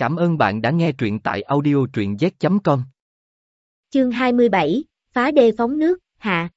Cảm ơn bạn đã nghe truyện tại audio truyện z.com. Chương 27, phá đê phóng nước, hạ.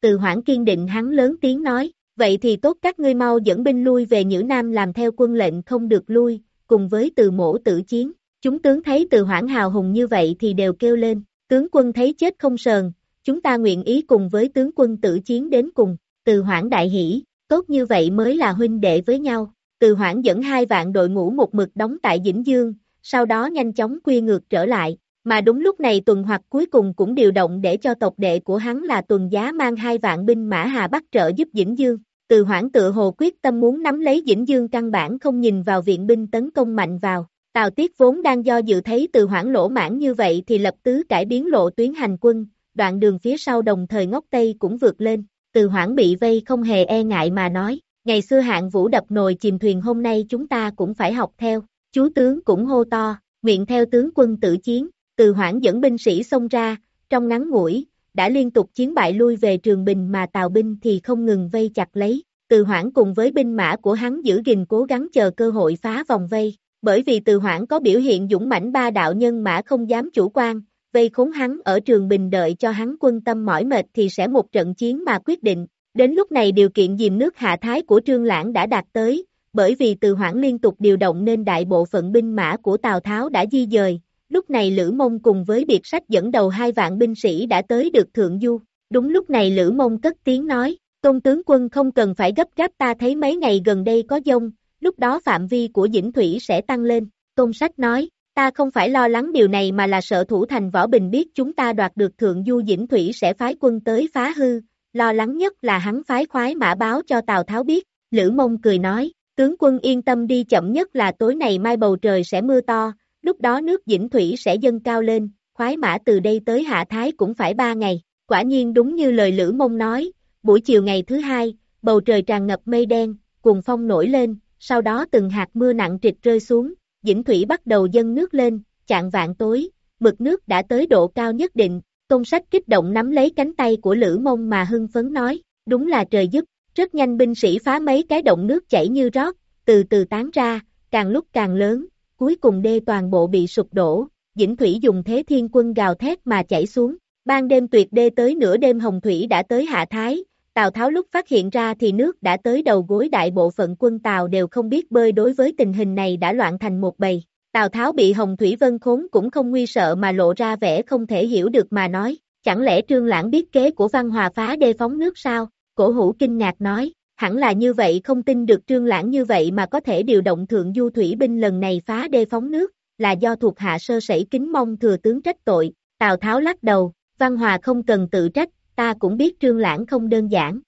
Từ hoảng kiên định hắn lớn tiếng nói, vậy thì tốt các ngươi mau dẫn binh lui về Nhữ Nam làm theo quân lệnh không được lui, cùng với từ mổ tử chiến. Chúng tướng thấy từ hoảng hào hùng như vậy thì đều kêu lên, tướng quân thấy chết không sờn, chúng ta nguyện ý cùng với tướng quân tử chiến đến cùng, từ hoảng đại hỷ, tốt như vậy mới là huynh đệ với nhau. Từ hoảng dẫn hai vạn đội ngũ một mực đóng tại Dĩnh Dương, sau đó nhanh chóng quy ngược trở lại, mà đúng lúc này tuần hoặc cuối cùng cũng điều động để cho tộc đệ của hắn là tuần giá mang hai vạn binh mã Hà Bắc trợ giúp Dĩnh Dương. Từ hoảng tự hồ quyết tâm muốn nắm lấy Dĩnh Dương căn bản không nhìn vào viện binh tấn công mạnh vào. Tào Tiết vốn đang do dự thấy từ hoảng lỗ mãn như vậy thì lập tứ cải biến lộ tuyến hành quân, đoạn đường phía sau đồng thời ngóc Tây cũng vượt lên. Từ hoảng bị vây không hề e ngại mà nói, ngày xưa hạng vũ đập nồi chìm thuyền hôm nay chúng ta cũng phải học theo. Chú tướng cũng hô to, nguyện theo tướng quân tử chiến, từ hoảng dẫn binh sĩ xông ra, trong ngắn ngủi, đã liên tục chiến bại lui về trường bình mà tào binh thì không ngừng vây chặt lấy. Từ hoảng cùng với binh mã của hắn giữ gìn cố gắng chờ cơ hội phá vòng vây, bởi vì từ hoảng có biểu hiện dũng mãnh ba đạo nhân mã không dám chủ quan, vây khốn hắn ở trường bình đợi cho hắn quân tâm mỏi mệt thì sẽ một trận chiến mà quyết định. Đến lúc này điều kiện dìm nước hạ thái của Trương Lãng đã đạt tới, bởi vì từ hoảng liên tục điều động nên đại bộ phận binh mã của Tào Tháo đã di dời, lúc này Lữ Mông cùng với biệt sách dẫn đầu hai vạn binh sĩ đã tới được Thượng Du. Đúng lúc này Lữ Mông cất tiếng nói, Tôn tướng quân không cần phải gấp gáp ta thấy mấy ngày gần đây có dông, lúc đó phạm vi của dĩnh thủy sẽ tăng lên. Tôn sách nói, ta không phải lo lắng điều này mà là sợ thủ thành võ bình biết chúng ta đoạt được thượng du dĩnh thủy sẽ phái quân tới phá hư, lo lắng nhất là hắn phái khoái mã báo cho Tào Tháo biết. Lữ mông cười nói, tướng quân yên tâm đi chậm nhất là tối này mai bầu trời sẽ mưa to, lúc đó nước dĩnh thủy sẽ dâng cao lên, khoái mã từ đây tới Hạ Thái cũng phải ba ngày. Quả nhiên đúng như lời Lữ mông nói, buổi chiều ngày thứ hai, bầu trời tràn ngập mây đen, cùng phong nổi lên, sau đó từng hạt mưa nặng trịch rơi xuống, dĩnh thủy bắt đầu dâng nước lên, chạng vạn tối, mực nước đã tới độ cao nhất định, tôn sách kích động nắm lấy cánh tay của Lữ Mông mà hưng phấn nói, đúng là trời giúp, rất nhanh binh sĩ phá mấy cái động nước chảy như rót, từ từ tán ra, càng lúc càng lớn, cuối cùng đê toàn bộ bị sụp đổ, dĩnh thủy dùng thế thiên quân gào thét mà chảy xuống, ban đêm tuyệt đê tới nửa đêm hồng thủy đã tới hạ thái, Tào Tháo lúc phát hiện ra thì nước đã tới đầu gối đại bộ phận quân Tào đều không biết bơi đối với tình hình này đã loạn thành một bầy. Tào Tháo bị Hồng Thủy Vân khốn cũng không nguy sợ mà lộ ra vẻ không thể hiểu được mà nói, chẳng lẽ Trương Lãng biết kế của Văn Hòa phá đê phóng nước sao? Cổ hủ kinh ngạc nói, hẳn là như vậy không tin được Trương Lãng như vậy mà có thể điều động thượng du thủy binh lần này phá đê phóng nước, là do thuộc hạ sơ sẩy kính mong thừa tướng trách tội. Tào Tháo lắc đầu, Văn Hòa không cần tự trách, ta cũng biết trương lãng không đơn giản.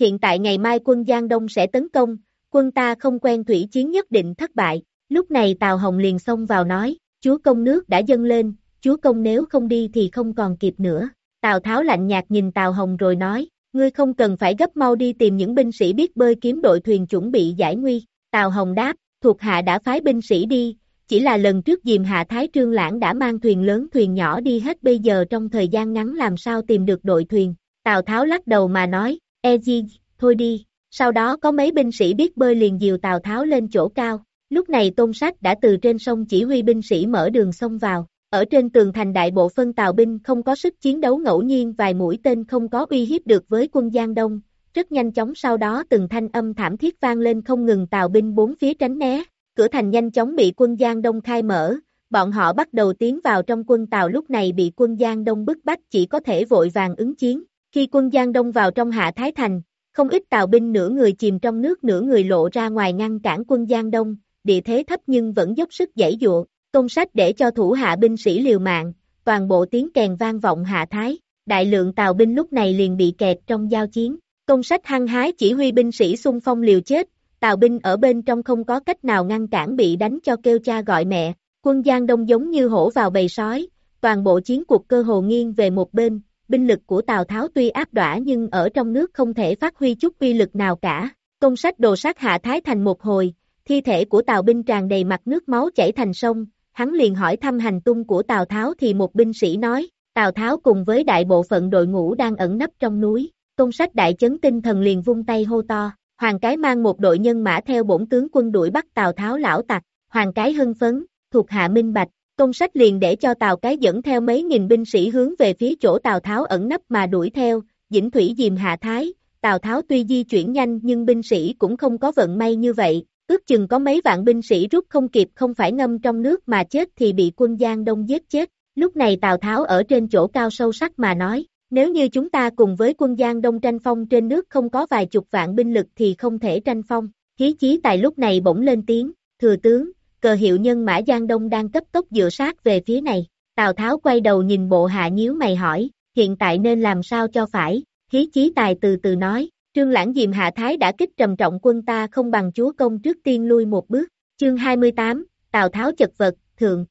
Hiện tại ngày mai quân Giang Đông sẽ tấn công, quân ta không quen thủy chiến nhất định thất bại, lúc này Tào Hồng liền xông vào nói, chúa công nước đã dâng lên, chúa công nếu không đi thì không còn kịp nữa. Tào Tháo lạnh nhạt nhìn Tào Hồng rồi nói, ngươi không cần phải gấp mau đi tìm những binh sĩ biết bơi kiếm đội thuyền chuẩn bị giải nguy. Tào Hồng đáp, thuộc hạ đã phái binh sĩ đi, chỉ là lần trước dìm hạ Thái Trương Lãng đã mang thuyền lớn thuyền nhỏ đi hết bây giờ trong thời gian ngắn làm sao tìm được đội thuyền. Tào Tháo lắc đầu mà nói, e gì, thôi đi, sau đó có mấy binh sĩ biết bơi liền dìu Tào Tháo lên chỗ cao. Lúc này Tôn Sách đã từ trên sông chỉ huy binh sĩ mở đường sông vào. Ở trên tường thành đại bộ phân tàu binh không có sức chiến đấu ngẫu nhiên vài mũi tên không có uy hiếp được với quân Giang Đông. Rất nhanh chóng sau đó từng thanh âm thảm thiết vang lên không ngừng tàu binh bốn phía tránh né cửa thành nhanh chóng bị quân Giang Đông khai mở, bọn họ bắt đầu tiến vào trong quân Tàu lúc này bị quân Giang Đông bức bách chỉ có thể vội vàng ứng chiến. Khi quân Giang Đông vào trong hạ Thái Thành, không ít tàu binh nửa người chìm trong nước nửa người lộ ra ngoài ngăn cản quân Giang Đông, địa thế thấp nhưng vẫn dốc sức giải dụa, công sách để cho thủ hạ binh sĩ liều mạng, toàn bộ tiếng kèn vang vọng hạ Thái, đại lượng tàu binh lúc này liền bị kẹt trong giao chiến. Công sách hăng hái chỉ huy binh sĩ xung phong liều chết, tàu binh ở bên trong không có cách nào ngăn cản bị đánh cho kêu cha gọi mẹ, quân Giang Đông giống như hổ vào bầy sói, toàn bộ chiến cuộc cơ hồ nghiêng về một bên, binh lực của Tào Tháo tuy áp đỏa nhưng ở trong nước không thể phát huy chút uy lực nào cả, công sách đồ sát hạ thái thành một hồi, thi thể của Tào binh tràn đầy mặt nước máu chảy thành sông, hắn liền hỏi thăm hành tung của Tào Tháo thì một binh sĩ nói, Tào Tháo cùng với đại bộ phận đội ngũ đang ẩn nấp trong núi, công sách đại chấn tinh thần liền vung tay hô to, Hoàng Cái mang một đội nhân mã theo bổn tướng quân đuổi bắt Tào Tháo lão tặc, hoàng cái hưng phấn, thuộc hạ minh bạch, công sách liền để cho Tào cái dẫn theo mấy nghìn binh sĩ hướng về phía chỗ Tào Tháo ẩn nấp mà đuổi theo, dĩnh thủy dìm hạ thái, Tào Tháo tuy di chuyển nhanh nhưng binh sĩ cũng không có vận may như vậy, ước chừng có mấy vạn binh sĩ rút không kịp không phải ngâm trong nước mà chết thì bị quân Giang Đông giết chết, lúc này Tào Tháo ở trên chỗ cao sâu sắc mà nói, nếu như chúng ta cùng với quân Giang Đông tranh phong trên nước không có vài chục vạn binh lực thì không thể tranh phong, khí chí tài lúc này bỗng lên tiếng, thừa tướng, cờ hiệu nhân mã Giang Đông đang cấp tốc dựa sát về phía này, Tào Tháo quay đầu nhìn bộ hạ nhíu mày hỏi, hiện tại nên làm sao cho phải, khí chí tài từ từ nói, trương lãng dìm hạ thái đã kích trầm trọng quân ta không bằng chúa công trước tiên lui một bước, chương 28, Tào Tháo chật vật, thượng.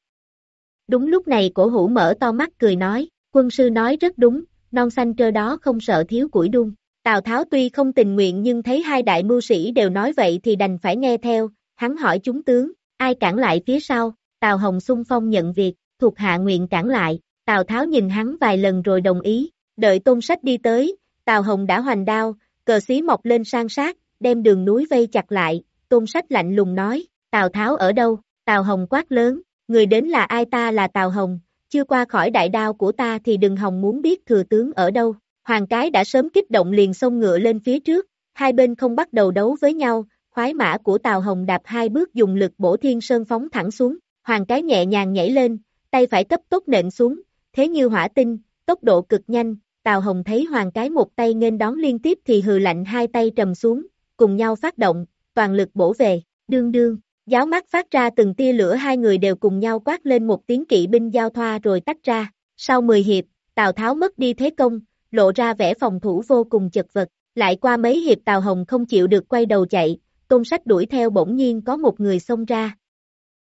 Đúng lúc này cổ hủ mở to mắt cười nói, quân sư nói rất đúng, non xanh trơ đó không sợ thiếu củi đun. Tào Tháo tuy không tình nguyện nhưng thấy hai đại mưu sĩ đều nói vậy thì đành phải nghe theo, hắn hỏi chúng tướng, ai cản lại phía sau, Tào Hồng xung phong nhận việc, thuộc hạ nguyện cản lại, Tào Tháo nhìn hắn vài lần rồi đồng ý, đợi tôn sách đi tới, Tào Hồng đã hoành đao, cờ xí mọc lên sang sát, đem đường núi vây chặt lại, tôn sách lạnh lùng nói, Tào Tháo ở đâu, Tào Hồng quát lớn, người đến là ai ta là Tào Hồng, chưa qua khỏi đại đao của ta thì đừng hồng muốn biết thừa tướng ở đâu. Hoàng cái đã sớm kích động liền xông ngựa lên phía trước, hai bên không bắt đầu đấu với nhau, khoái mã của Tào Hồng đạp hai bước dùng lực bổ thiên sơn phóng thẳng xuống, hoàng cái nhẹ nhàng nhảy lên, tay phải cấp tốc nện xuống, thế như hỏa tinh, tốc độ cực nhanh, Tào Hồng thấy hoàng cái một tay nghênh đón liên tiếp thì hừ lạnh hai tay trầm xuống, cùng nhau phát động, toàn lực bổ về, đương đương, Giáo mắt phát ra từng tia lửa hai người đều cùng nhau quát lên một tiếng kỵ binh giao thoa rồi tách ra. Sau 10 hiệp, Tào Tháo mất đi thế công, lộ ra vẻ phòng thủ vô cùng chật vật. Lại qua mấy hiệp Tào Hồng không chịu được quay đầu chạy, Tôn Sách đuổi theo bỗng nhiên có một người xông ra.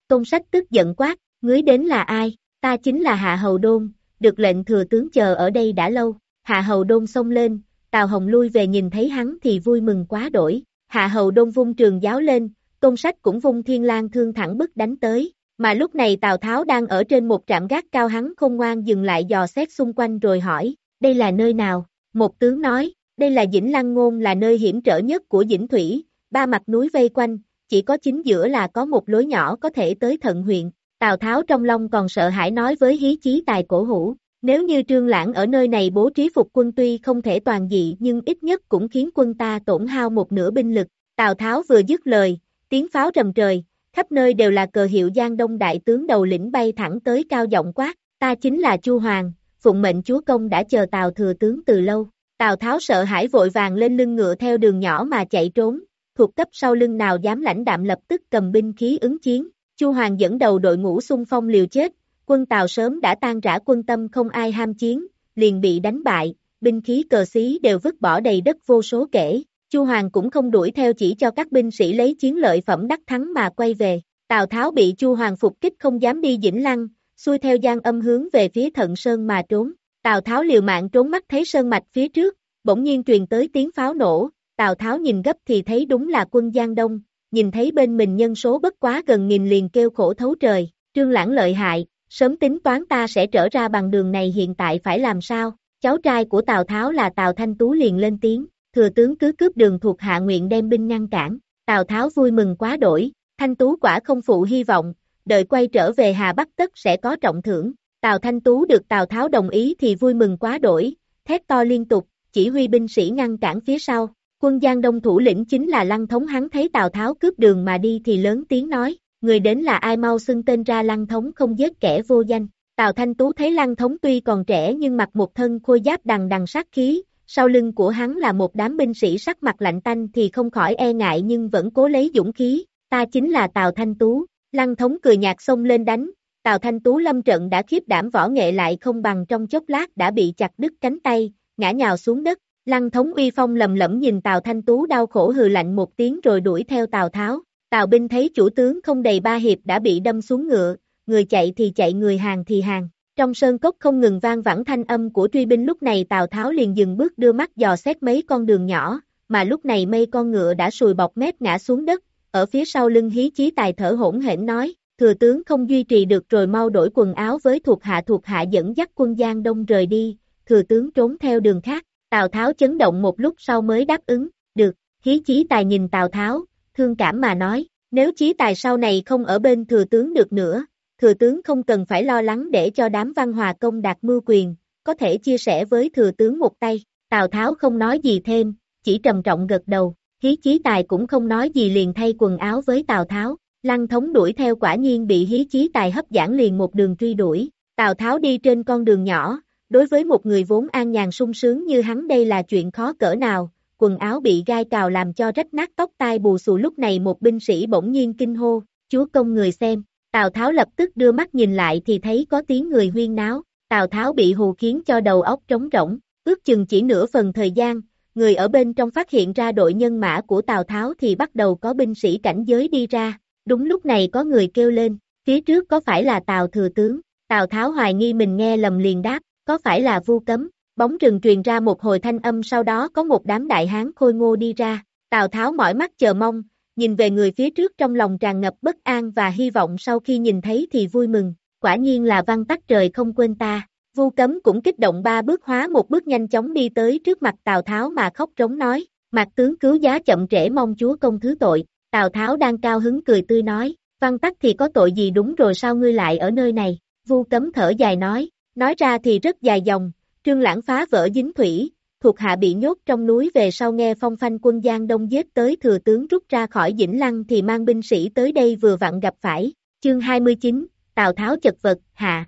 Tôn Sách tức giận quát, ngươi đến là ai? Ta chính là Hạ Hầu Đôn, được lệnh thừa tướng chờ ở đây đã lâu. Hạ Hầu Đôn xông lên, Tào Hồng lui về nhìn thấy hắn thì vui mừng quá đổi. Hạ Hầu Đôn vung trường giáo lên, Tôn sách cũng vung thiên lang thương thẳng bức đánh tới, mà lúc này Tào Tháo đang ở trên một trạm gác cao hắn không ngoan dừng lại dò xét xung quanh rồi hỏi, đây là nơi nào? Một tướng nói, đây là Dĩnh Lăng Ngôn là nơi hiểm trở nhất của Dĩnh Thủy, ba mặt núi vây quanh, chỉ có chính giữa là có một lối nhỏ có thể tới thận huyện. Tào Tháo trong lòng còn sợ hãi nói với hí chí tài cổ hủ, nếu như trương lãng ở nơi này bố trí phục quân tuy không thể toàn dị nhưng ít nhất cũng khiến quân ta tổn hao một nửa binh lực. Tào Tháo vừa dứt lời, tiếng pháo rầm trời, khắp nơi đều là cờ hiệu Giang Đông đại tướng đầu lĩnh bay thẳng tới cao giọng quát, ta chính là Chu Hoàng, phụng mệnh chúa công đã chờ Tào thừa tướng từ lâu. Tào Tháo sợ hãi vội vàng lên lưng ngựa theo đường nhỏ mà chạy trốn, thuộc cấp sau lưng nào dám lãnh đạm lập tức cầm binh khí ứng chiến. Chu Hoàng dẫn đầu đội ngũ xung phong liều chết, quân Tào sớm đã tan rã quân tâm không ai ham chiến, liền bị đánh bại, binh khí cờ xí đều vứt bỏ đầy đất vô số kể, Chu Hoàng cũng không đuổi theo chỉ cho các binh sĩ lấy chiến lợi phẩm đắc thắng mà quay về. Tào Tháo bị Chu Hoàng phục kích không dám đi Dĩnh Lăng, xuôi theo Giang âm hướng về phía Thận Sơn mà trốn. Tào Tháo liều mạng trốn mắt thấy sơn mạch phía trước, bỗng nhiên truyền tới tiếng pháo nổ, Tào Tháo nhìn gấp thì thấy đúng là quân Giang Đông, nhìn thấy bên mình nhân số bất quá gần nghìn liền kêu khổ thấu trời, trương lãng lợi hại, sớm tính toán ta sẽ trở ra bằng đường này hiện tại phải làm sao, cháu trai của Tào Tháo là Tào Thanh Tú liền lên tiếng, thừa tướng cứ cướp đường thuộc hạ nguyện đem binh ngăn cản, Tào Tháo vui mừng quá đổi, Thanh Tú quả không phụ hy vọng, đợi quay trở về Hà Bắc tất sẽ có trọng thưởng, Tào Thanh Tú được Tào Tháo đồng ý thì vui mừng quá đổi, thét to liên tục, chỉ huy binh sĩ ngăn cản phía sau, quân Giang Đông thủ lĩnh chính là Lăng Thống hắn thấy Tào Tháo cướp đường mà đi thì lớn tiếng nói, người đến là ai mau xưng tên ra Lăng Thống không giết kẻ vô danh. Tào Thanh Tú thấy Lăng Thống tuy còn trẻ nhưng mặc một thân khôi giáp đằng đằng sát khí, sau lưng của hắn là một đám binh sĩ sắc mặt lạnh tanh thì không khỏi e ngại nhưng vẫn cố lấy dũng khí, ta chính là Tào Thanh Tú, lăng thống cười nhạt xông lên đánh, Tào Thanh Tú lâm trận đã khiếp đảm võ nghệ lại không bằng trong chốc lát đã bị chặt đứt cánh tay, ngã nhào xuống đất, lăng thống uy phong lầm lẫm nhìn Tào Thanh Tú đau khổ hừ lạnh một tiếng rồi đuổi theo Tào Tháo, Tào binh thấy chủ tướng không đầy ba hiệp đã bị đâm xuống ngựa, người chạy thì chạy người hàng thì hàng, trong sơn cốc không ngừng vang vẳng thanh âm của truy binh lúc này Tào Tháo liền dừng bước đưa mắt dò xét mấy con đường nhỏ, mà lúc này mây con ngựa đã sùi bọc mép ngã xuống đất, ở phía sau lưng hí chí tài thở hỗn hển nói, thừa tướng không duy trì được rồi mau đổi quần áo với thuộc hạ thuộc hạ dẫn dắt quân Giang Đông rời đi, thừa tướng trốn theo đường khác, Tào Tháo chấn động một lúc sau mới đáp ứng, được, hí chí tài nhìn Tào Tháo, thương cảm mà nói, nếu chí tài sau này không ở bên thừa tướng được nữa, thừa tướng không cần phải lo lắng để cho đám văn hòa công đạt mưu quyền, có thể chia sẻ với thừa tướng một tay. Tào Tháo không nói gì thêm, chỉ trầm trọng gật đầu, hí chí tài cũng không nói gì liền thay quần áo với Tào Tháo, lăng thống đuổi theo quả nhiên bị hí chí tài hấp dẫn liền một đường truy đuổi, Tào Tháo đi trên con đường nhỏ, đối với một người vốn an nhàn sung sướng như hắn đây là chuyện khó cỡ nào, quần áo bị gai cào làm cho rách nát tóc tai bù xù lúc này một binh sĩ bỗng nhiên kinh hô, chúa công người xem, Tào Tháo lập tức đưa mắt nhìn lại thì thấy có tiếng người huyên náo, Tào Tháo bị hù khiến cho đầu óc trống rỗng, ước chừng chỉ nửa phần thời gian, người ở bên trong phát hiện ra đội nhân mã của Tào Tháo thì bắt đầu có binh sĩ cảnh giới đi ra, đúng lúc này có người kêu lên, phía trước có phải là Tào Thừa Tướng, Tào Tháo hoài nghi mình nghe lầm liền đáp, có phải là vu cấm, bóng rừng truyền ra một hồi thanh âm sau đó có một đám đại hán khôi ngô đi ra, Tào Tháo mỏi mắt chờ mong, nhìn về người phía trước trong lòng tràn ngập bất an và hy vọng. Sau khi nhìn thấy thì vui mừng, quả nhiên là văn tắc trời không quên ta. Vu cấm cũng kích động ba bước hóa một bước nhanh chóng đi tới trước mặt Tào Tháo mà khóc trống nói, mặt tướng cứu giá chậm trễ mong chúa công thứ tội, Tào Tháo đang cao hứng cười tươi nói, văn tắc thì có tội gì đúng rồi sao ngươi lại ở nơi này, Vu cấm thở dài nói, nói ra thì rất dài dòng, trương lãng phá vỡ dính thủy, thuộc hạ bị nhốt trong núi về sau nghe phong phanh quân Giang Đông giết tới thừa tướng rút ra khỏi dĩnh Lăng thì mang binh sĩ tới đây vừa vặn gặp phải, chương 29, Tào Tháo chật vật, hạ.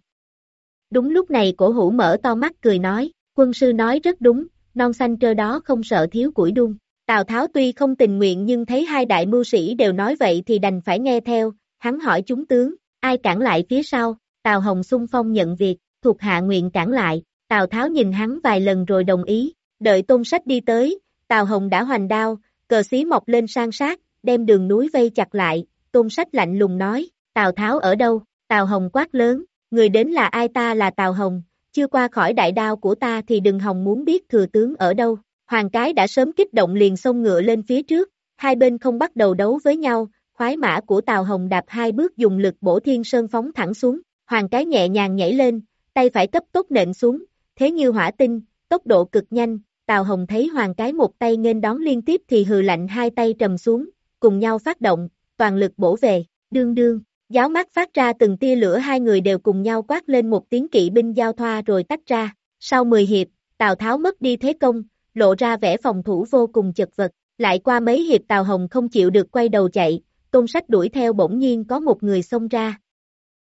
Đúng lúc này cổ hủ mở to mắt cười nói, quân sư nói rất đúng, non xanh trơ đó không sợ thiếu củi đun. Tào Tháo tuy không tình nguyện nhưng thấy hai đại mưu sĩ đều nói vậy thì đành phải nghe theo, hắn hỏi chúng tướng, ai cản lại phía sau, Tào Hồng xung phong nhận việc, thuộc hạ nguyện cản lại, Tào Tháo nhìn hắn vài lần rồi đồng ý, đợi tôn sách đi tới, Tào Hồng đã hoành đao, cờ xí mọc lên sang sát, đem đường núi vây chặt lại, tôn sách lạnh lùng nói, Tào Tháo ở đâu, Tào Hồng quát lớn, người đến là ai ta là Tào Hồng, chưa qua khỏi đại đao của ta thì đừng hồng muốn biết thừa tướng ở đâu, hoàng cái đã sớm kích động liền xông ngựa lên phía trước, hai bên không bắt đầu đấu với nhau, khoái mã của Tào Hồng đạp hai bước dùng lực bổ thiên sơn phóng thẳng xuống, hoàng cái nhẹ nhàng nhảy lên, tay phải cấp tốc nện xuống, thế như hỏa tinh, tốc độ cực nhanh, Tào Hồng thấy hoàng cái một tay nghênh đón liên tiếp thì hừ lạnh hai tay trầm xuống, cùng nhau phát động, toàn lực bổ về, đương đương, giáo mắt phát ra từng tia lửa hai người đều cùng nhau quát lên một tiếng kỵ binh giao thoa rồi tách ra, sau 10 hiệp, Tào Tháo mất đi thế công, lộ ra vẻ phòng thủ vô cùng chật vật, lại qua mấy hiệp Tào Hồng không chịu được quay đầu chạy, tôn sách đuổi theo bỗng nhiên có một người xông ra.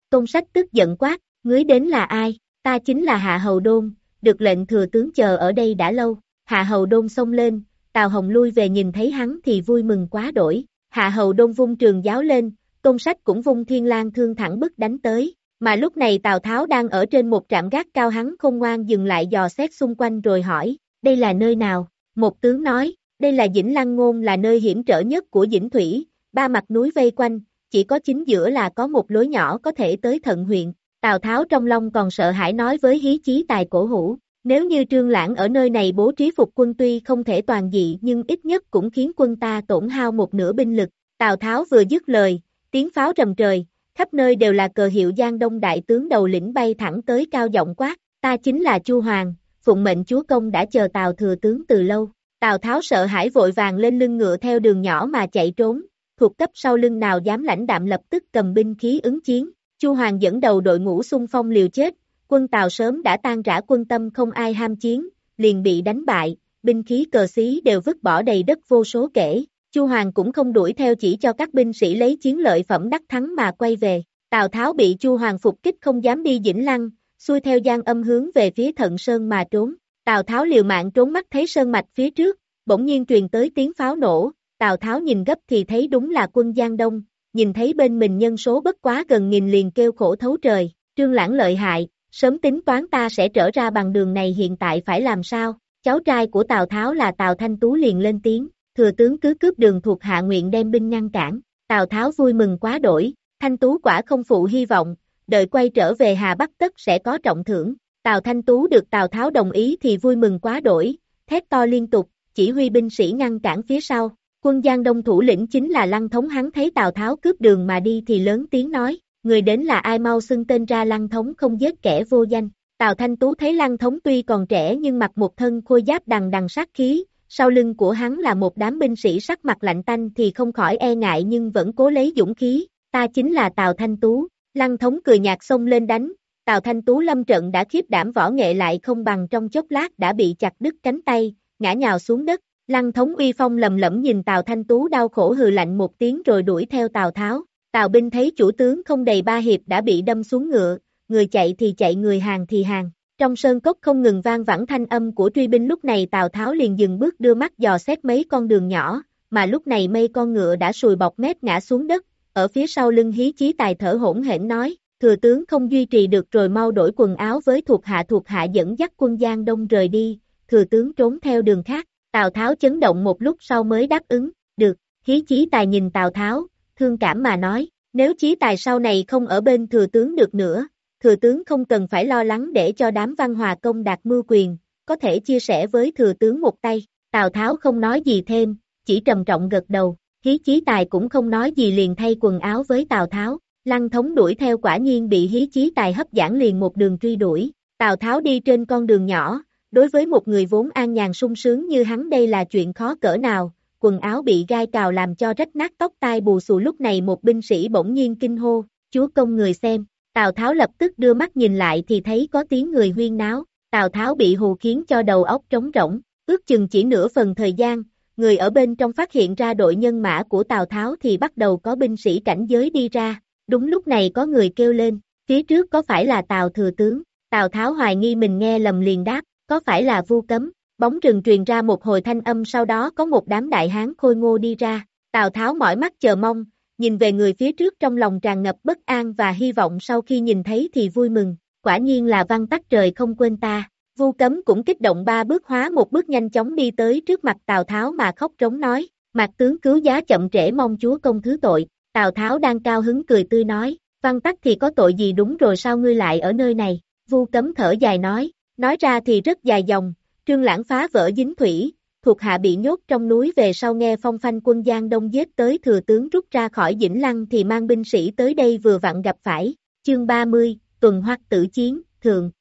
Tôn sách tức giận quát, Ngươi đến là ai, ta chính là Hạ Hầu Đôn, được lệnh thừa tướng chờ ở đây đã lâu, Hạ Hầu Đôn xông lên, Tào Hồng lui về nhìn thấy hắn thì vui mừng quá đổi, Hạ Hầu Đôn vung trường giáo lên, tôn sách cũng vung thiên lang thương thẳng bức đánh tới, mà lúc này Tào Tháo đang ở trên một trạm gác cao hắn không ngoan dừng lại dò xét xung quanh rồi hỏi, đây là nơi nào, một tướng nói, đây là Vĩnh Lăng Ngôn là nơi hiểm trở nhất của Vĩnh Thủy, ba mặt núi vây quanh, chỉ có chính giữa là có một lối nhỏ có thể tới thận huyện, Tào Tháo trong lòng còn sợ hãi nói với hí chí tài cổ hủ, nếu như trương lãng ở nơi này bố trí phục quân tuy không thể toàn dị nhưng ít nhất cũng khiến quân ta tổn hao một nửa binh lực. Tào Tháo vừa dứt lời, tiếng pháo rầm trời, khắp nơi đều là cờ hiệu Giang Đông đại tướng đầu lĩnh bay thẳng tới cao giọng quát, ta chính là Chu Hoàng, phụng mệnh chúa công đã chờ Tào thừa tướng từ lâu. Tào Tháo sợ hãi vội vàng lên lưng ngựa theo đường nhỏ mà chạy trốn, thuộc cấp sau lưng nào dám lãnh đạm lập tức cầm binh khí ứng chiến. Chu Hoàng dẫn đầu đội ngũ xung phong liều chết, quân Tào sớm đã tan rã quân tâm không ai ham chiến, liền bị đánh bại, binh khí cờ xí đều vứt bỏ đầy đất vô số kể. Chu Hoàng cũng không đuổi theo chỉ cho các binh sĩ lấy chiến lợi phẩm đắc thắng mà quay về. Tào Tháo bị Chu Hoàng phục kích không dám đi dĩnh Lăng, xuôi theo Giang Âm hướng về phía Thận Sơn mà trốn. Tào Tháo liều mạng trốn mắt thấy sơn mạch phía trước, bỗng nhiên truyền tới tiếng pháo nổ, Tào Tháo nhìn gấp thì thấy đúng là quân Giang Đông, nhìn thấy bên mình nhân số bất quá gần nghìn liền kêu khổ thấu trời, trương lãng lợi hại, sớm tính toán ta sẽ trở ra bằng đường này hiện tại phải làm sao, cháu trai của Tào Tháo là Tào Thanh Tú liền lên tiếng, thừa tướng cứ cướp đường thuộc hạ nguyện đem binh ngăn cản, Tào Tháo vui mừng quá đổi, Thanh Tú quả không phụ hy vọng, đợi quay trở về Hà Bắc tất sẽ có trọng thưởng, Tào Thanh Tú được Tào Tháo đồng ý thì vui mừng quá đổi, thét to liên tục, chỉ huy binh sĩ ngăn cản phía sau, Quân Giang Đông thủ lĩnh chính là Lăng Thống hắn thấy Tào Tháo cướp đường mà đi thì lớn tiếng nói, người đến là ai mau xưng tên ra Lăng Thống không giết kẻ vô danh. Tào Thanh Tú thấy Lăng Thống tuy còn trẻ nhưng mặc một thân khôi giáp đằng đằng sát khí, sau lưng của hắn là một đám binh sĩ sắc mặt lạnh tanh thì không khỏi e ngại nhưng vẫn cố lấy dũng khí, ta chính là Tào Thanh Tú, lăng thống cười nhạt xông lên đánh, Tào Thanh Tú lâm trận đã khiếp đảm võ nghệ lại không bằng trong chốc lát đã bị chặt đứt cánh tay, ngã nhào xuống đất, lăng thống uy phong lầm lẫm nhìn Tào Thanh Tú đau khổ hừ lạnh một tiếng rồi đuổi theo Tào Tháo, Tào binh thấy chủ tướng không đầy ba hiệp đã bị đâm xuống ngựa, người chạy thì chạy người hàng thì hàng. Trong sơn cốc không ngừng vang vẳng thanh âm của truy binh lúc này Tào Tháo liền dừng bước đưa mắt dò xét mấy con đường nhỏ, mà lúc này mây con ngựa đã sùi bọc mép ngã xuống đất, ở phía sau lưng hí chí tài thở hỗn hển nói, thừa tướng không duy trì được rồi mau đổi quần áo với thuộc hạ thuộc hạ dẫn dắt quân Giang Đông rời đi, thừa tướng trốn theo đường khác, Tào Tháo chấn động một lúc sau mới đáp ứng, được, hí chí tài nhìn Tào Tháo, thương cảm mà nói, nếu chí tài sau này không ở bên thừa tướng được nữa, thừa tướng không cần phải lo lắng để cho đám văn hòa công đạt mưu quyền, có thể chia sẻ với thừa tướng một tay, Tào Tháo không nói gì thêm, chỉ trầm trọng gật đầu, hí chí tài cũng không nói gì liền thay quần áo với Tào Tháo, lăng thống đuổi theo quả nhiên bị hí chí tài hấp dẫn liền một đường truy đuổi, Tào Tháo đi trên con đường nhỏ, đối với một người vốn an nhàn sung sướng như hắn đây là chuyện khó cỡ nào, quần áo bị gai cào làm cho rách nát tóc tai bù xù lúc này một binh sĩ bỗng nhiên kinh hô, chúa công người xem, Tào Tháo lập tức đưa mắt nhìn lại thì thấy có tiếng người huyên náo, Tào Tháo bị hù khiến cho đầu óc trống rỗng, ước chừng chỉ nửa phần thời gian, người ở bên trong phát hiện ra đội nhân mã của Tào Tháo thì bắt đầu có binh sĩ cảnh giới đi ra, đúng lúc này có người kêu lên, phía trước có phải là Tào Thừa Tướng, Tào Tháo hoài nghi mình nghe lầm liền đáp, có phải là vu cấm, bóng rừng truyền ra một hồi thanh âm sau đó có một đám đại hán khôi ngô đi ra, Tào Tháo mỏi mắt chờ mong, nhìn về người phía trước trong lòng tràn ngập bất an và hy vọng sau khi nhìn thấy thì vui mừng, quả nhiên là văn tắc trời không quên ta. Vu cấm cũng kích động ba bước hóa một bước nhanh chóng đi tới trước mặt Tào Tháo mà khóc trống nói, mặt tướng cứu giá chậm trễ mong chúa công thứ tội, Tào Tháo đang cao hứng cười tươi nói, văn tắc thì có tội gì đúng rồi sao ngươi lại ở nơi này, Vu cấm thở dài nói, nói ra thì rất dài dòng, trương lãng phá vỡ dính thủy, thuộc hạ bị nhốt trong núi về sau nghe phong phanh quân Giang Đông giết tới thừa tướng rút ra khỏi Vĩnh Lăng thì mang binh sĩ tới đây vừa vặn gặp phải, chương 30, tuần hoặc tử chiến, thường.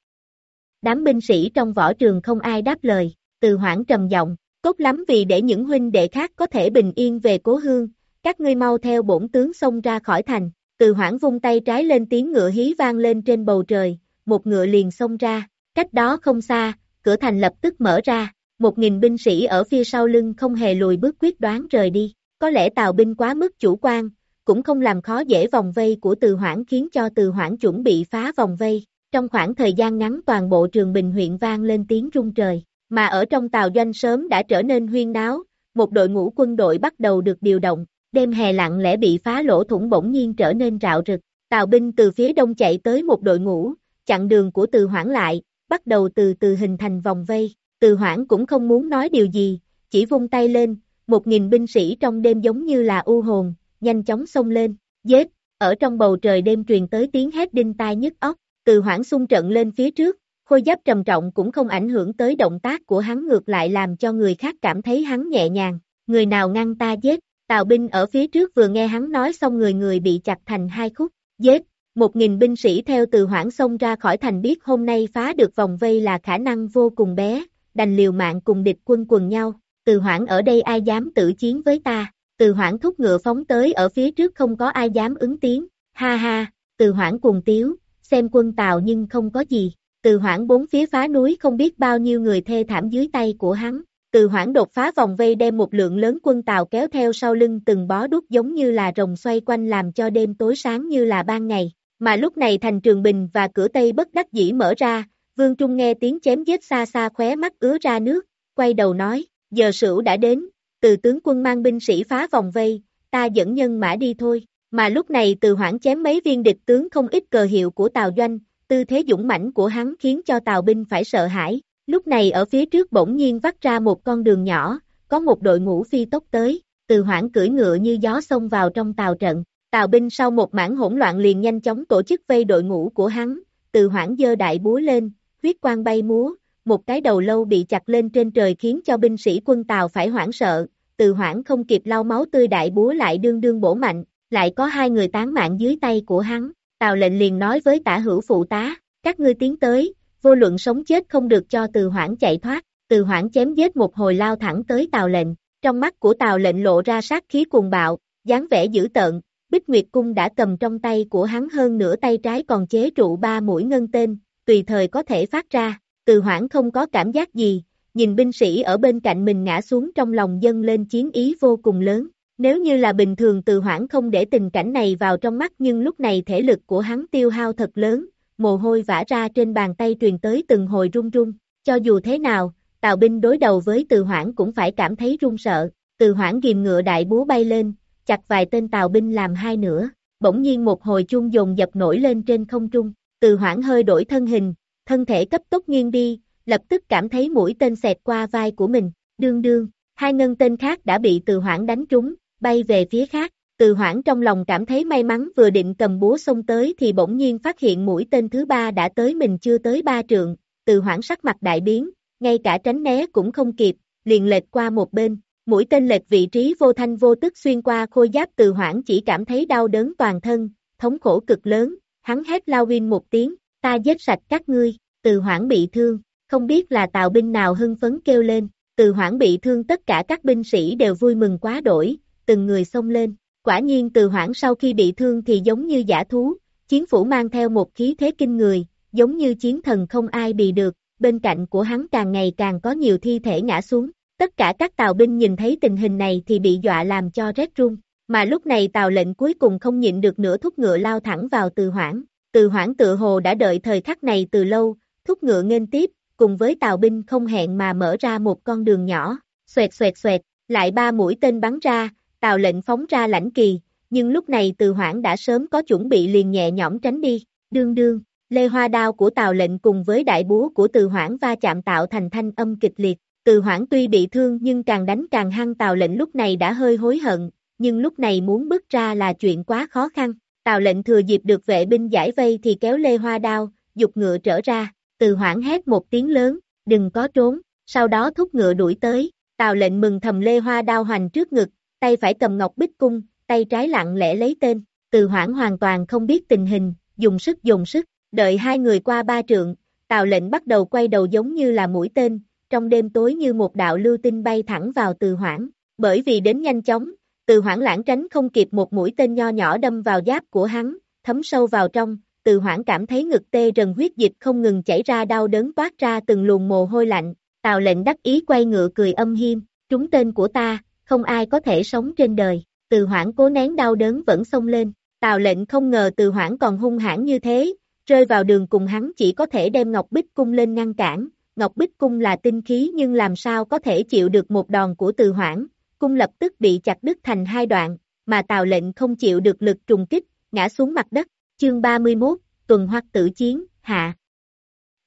Đám binh sĩ trong võ trường không ai đáp lời, từ hoảng trầm giọng, cốt lắm vì để những huynh đệ khác có thể bình yên về cố hương, các ngươi mau theo bổn tướng xông ra khỏi thành, từ hoảng vung tay trái lên tiếng ngựa hí vang lên trên bầu trời, một ngựa liền xông ra, cách đó không xa, cửa thành lập tức mở ra, một nghìn binh sĩ ở phía sau lưng không hề lùi bước quyết đoán rời đi. Có lẽ tàu binh quá mức chủ quan, cũng không làm khó dễ vòng vây của từ hoảng khiến cho từ hoảng chuẩn bị phá vòng vây. Trong khoảng thời gian ngắn toàn bộ trường bình huyện vang lên tiếng rung trời, mà ở trong tàu doanh sớm đã trở nên huyên náo, một đội ngũ quân đội bắt đầu được điều động, đêm hè lặng lẽ bị phá lỗ thủng bỗng nhiên trở nên rạo rực, tàu binh từ phía đông chạy tới một đội ngũ, chặn đường của từ hoảng lại, bắt đầu từ từ hình thành vòng vây, từ hoảng cũng không muốn nói điều gì, chỉ vung tay lên, một nghìn binh sĩ trong đêm giống như là u hồn, nhanh chóng xông lên, giết, ở trong bầu trời đêm truyền tới tiếng hét đinh tai nhức óc, từ hoảng xung trận lên phía trước, khôi giáp trầm trọng cũng không ảnh hưởng tới động tác của hắn ngược lại làm cho người khác cảm thấy hắn nhẹ nhàng, người nào ngăn ta giết, tào binh ở phía trước vừa nghe hắn nói xong người người bị chặt thành hai khúc, giết, một nghìn binh sĩ theo từ hoảng xông ra khỏi thành biết hôm nay phá được vòng vây là khả năng vô cùng bé, đành liều mạng cùng địch quân quần nhau, từ hoảng ở đây ai dám tự chiến với ta, từ hoảng thúc ngựa phóng tới ở phía trước không có ai dám ứng tiếng, ha ha, từ hoảng cuồng tiếu, xem quân tàu nhưng không có gì, từ hoảng bốn phía phá núi không biết bao nhiêu người thê thảm dưới tay của hắn, từ hoảng đột phá vòng vây đem một lượng lớn quân tàu kéo theo sau lưng từng bó đúc giống như là rồng xoay quanh làm cho đêm tối sáng như là ban ngày, mà lúc này thành trường bình và cửa tây bất đắc dĩ mở ra, Vương Trung nghe tiếng chém giết xa xa khóe mắt ứa ra nước, quay đầu nói, giờ sửu đã đến, từ tướng quân mang binh sĩ phá vòng vây, ta dẫn nhân mã đi thôi, mà lúc này từ hoảng chém mấy viên địch tướng không ít cờ hiệu của Tào Doanh, tư thế dũng mãnh của hắn khiến cho Tào binh phải sợ hãi, lúc này ở phía trước bỗng nhiên vắt ra một con đường nhỏ, có một đội ngũ phi tốc tới, từ hoảng cưỡi ngựa như gió xông vào trong tàu trận, Tào binh sau một mảng hỗn loạn liền nhanh chóng tổ chức vây đội ngũ của hắn, từ hoảng dơ đại búa lên, huyết quang bay múa, một cái đầu lâu bị chặt lên trên trời khiến cho binh sĩ quân Tào phải hoảng sợ, từ hoảng không kịp lau máu tươi đại búa lại đương đương bổ mạnh, lại có hai người tán mạng dưới tay của hắn, Tào lệnh liền nói với tả hữu phụ tá, các ngươi tiến tới, vô luận sống chết không được cho từ hoảng chạy thoát, từ hoảng chém giết một hồi lao thẳng tới Tào lệnh, trong mắt của Tào lệnh lộ ra sát khí cuồng bạo, dáng vẻ dữ tợn, Bích Nguyệt Cung đã cầm trong tay của hắn hơn nửa tay trái còn chế trụ ba mũi ngân tên, tùy thời có thể phát ra, từ hoảng không có cảm giác gì, nhìn binh sĩ ở bên cạnh mình ngã xuống trong lòng dâng lên chiến ý vô cùng lớn. Nếu như là bình thường từ hoảng không để tình cảnh này vào trong mắt nhưng lúc này thể lực của hắn tiêu hao thật lớn, mồ hôi vã ra trên bàn tay truyền tới từng hồi run run, cho dù thế nào, tào binh đối đầu với từ hoảng cũng phải cảm thấy run sợ, từ hoảng ghim ngựa đại búa bay lên, chặt vài tên tào binh làm hai nửa, bỗng nhiên một hồi chuông dồn dập nổi lên trên không trung, từ hoảng hơi đổi thân hình, thân thể cấp tốc nghiêng đi, lập tức cảm thấy mũi tên xẹt qua vai của mình, đương đương, hai ngân tên khác đã bị từ hoảng đánh trúng, bay về phía khác, từ hoảng trong lòng cảm thấy may mắn vừa định cầm búa xông tới thì bỗng nhiên phát hiện mũi tên thứ ba đã tới mình chưa tới ba trượng, từ hoảng sắc mặt đại biến, ngay cả tránh né cũng không kịp, liền lệch qua một bên, mũi tên lệch vị trí vô thanh vô tức xuyên qua khôi giáp từ hoảng chỉ cảm thấy đau đớn toàn thân, thống khổ cực lớn, hắn hét lao win một tiếng, ta giết sạch các ngươi, từ hoảng bị thương, không biết là tàu binh nào hưng phấn kêu lên, từ hoảng bị thương tất cả các binh sĩ đều vui mừng quá đổi, từng người xông lên, quả nhiên từ hoảng sau khi bị thương thì giống như giả thú, chiến phủ mang theo một khí thế kinh người, giống như chiến thần không ai bị được, bên cạnh của hắn càng ngày càng có nhiều thi thể ngã xuống, tất cả các tàu binh nhìn thấy tình hình này thì bị dọa làm cho rét run, mà lúc này tàu lệnh cuối cùng không nhịn được nữa thúc ngựa lao thẳng vào từ hoảng, từ hoảng tự hồ đã đợi thời khắc này từ lâu, thúc ngựa nghênh tiếp, cùng với tàu binh không hẹn mà mở ra một con đường nhỏ, xoẹt xoẹt xoẹt, lại ba mũi tên bắn ra, tàu lệnh phóng ra lãnh kỳ, nhưng lúc này từ hoảng đã sớm có chuẩn bị liền nhẹ nhõm tránh đi, đương đương, lê hoa đao của tàu lệnh cùng với đại búa của từ hoảng va chạm tạo thành thanh âm kịch liệt, từ hoảng tuy bị thương nhưng càng đánh càng hăng Tào lệnh lúc này đã hơi hối hận, nhưng lúc này muốn bước ra là chuyện quá khó khăn, Tào lệnh thừa dịp được vệ binh giải vây thì kéo lê hoa đao, dục ngựa trở ra, từ hoảng hét một tiếng lớn, đừng có trốn, sau đó thúc ngựa đuổi tới, Tào lệnh mừng thầm lê hoa đao hoành trước ngực, tay phải cầm ngọc bích cung, tay trái lặng lẽ lấy tên, từ hoảng hoàn toàn không biết tình hình, dùng sức dùng sức, đợi hai người qua ba trượng, Tào lệnh bắt đầu quay đầu giống như là mũi tên, trong đêm tối như một đạo lưu tinh bay thẳng vào từ hoảng, bởi vì đến nhanh chóng, từ hoảng lãng tránh không kịp một mũi tên nho nhỏ đâm vào giáp của hắn, thấm sâu vào trong, từ hoảng cảm thấy ngực tê rần huyết dịch không ngừng chảy ra đau đớn toát ra từng luồng mồ hôi lạnh, tào lệnh đắc ý quay ngựa cười âm hiêm, trúng tên của ta, không ai có thể sống trên đời, từ hoảng cố nén đau đớn vẫn xông lên, tào lệnh không ngờ từ hoảng còn hung hãn như thế, rơi vào đường cùng hắn chỉ có thể đem Ngọc Bích Cung lên ngăn cản, Ngọc Bích Cung là tinh khí nhưng làm sao có thể chịu được một đòn của từ hoảng, cung lập tức bị chặt đứt thành hai đoạn, mà tào lệnh không chịu được lực trùng kích, ngã xuống mặt đất, chương 31, tuần hoặc tử chiến, hạ.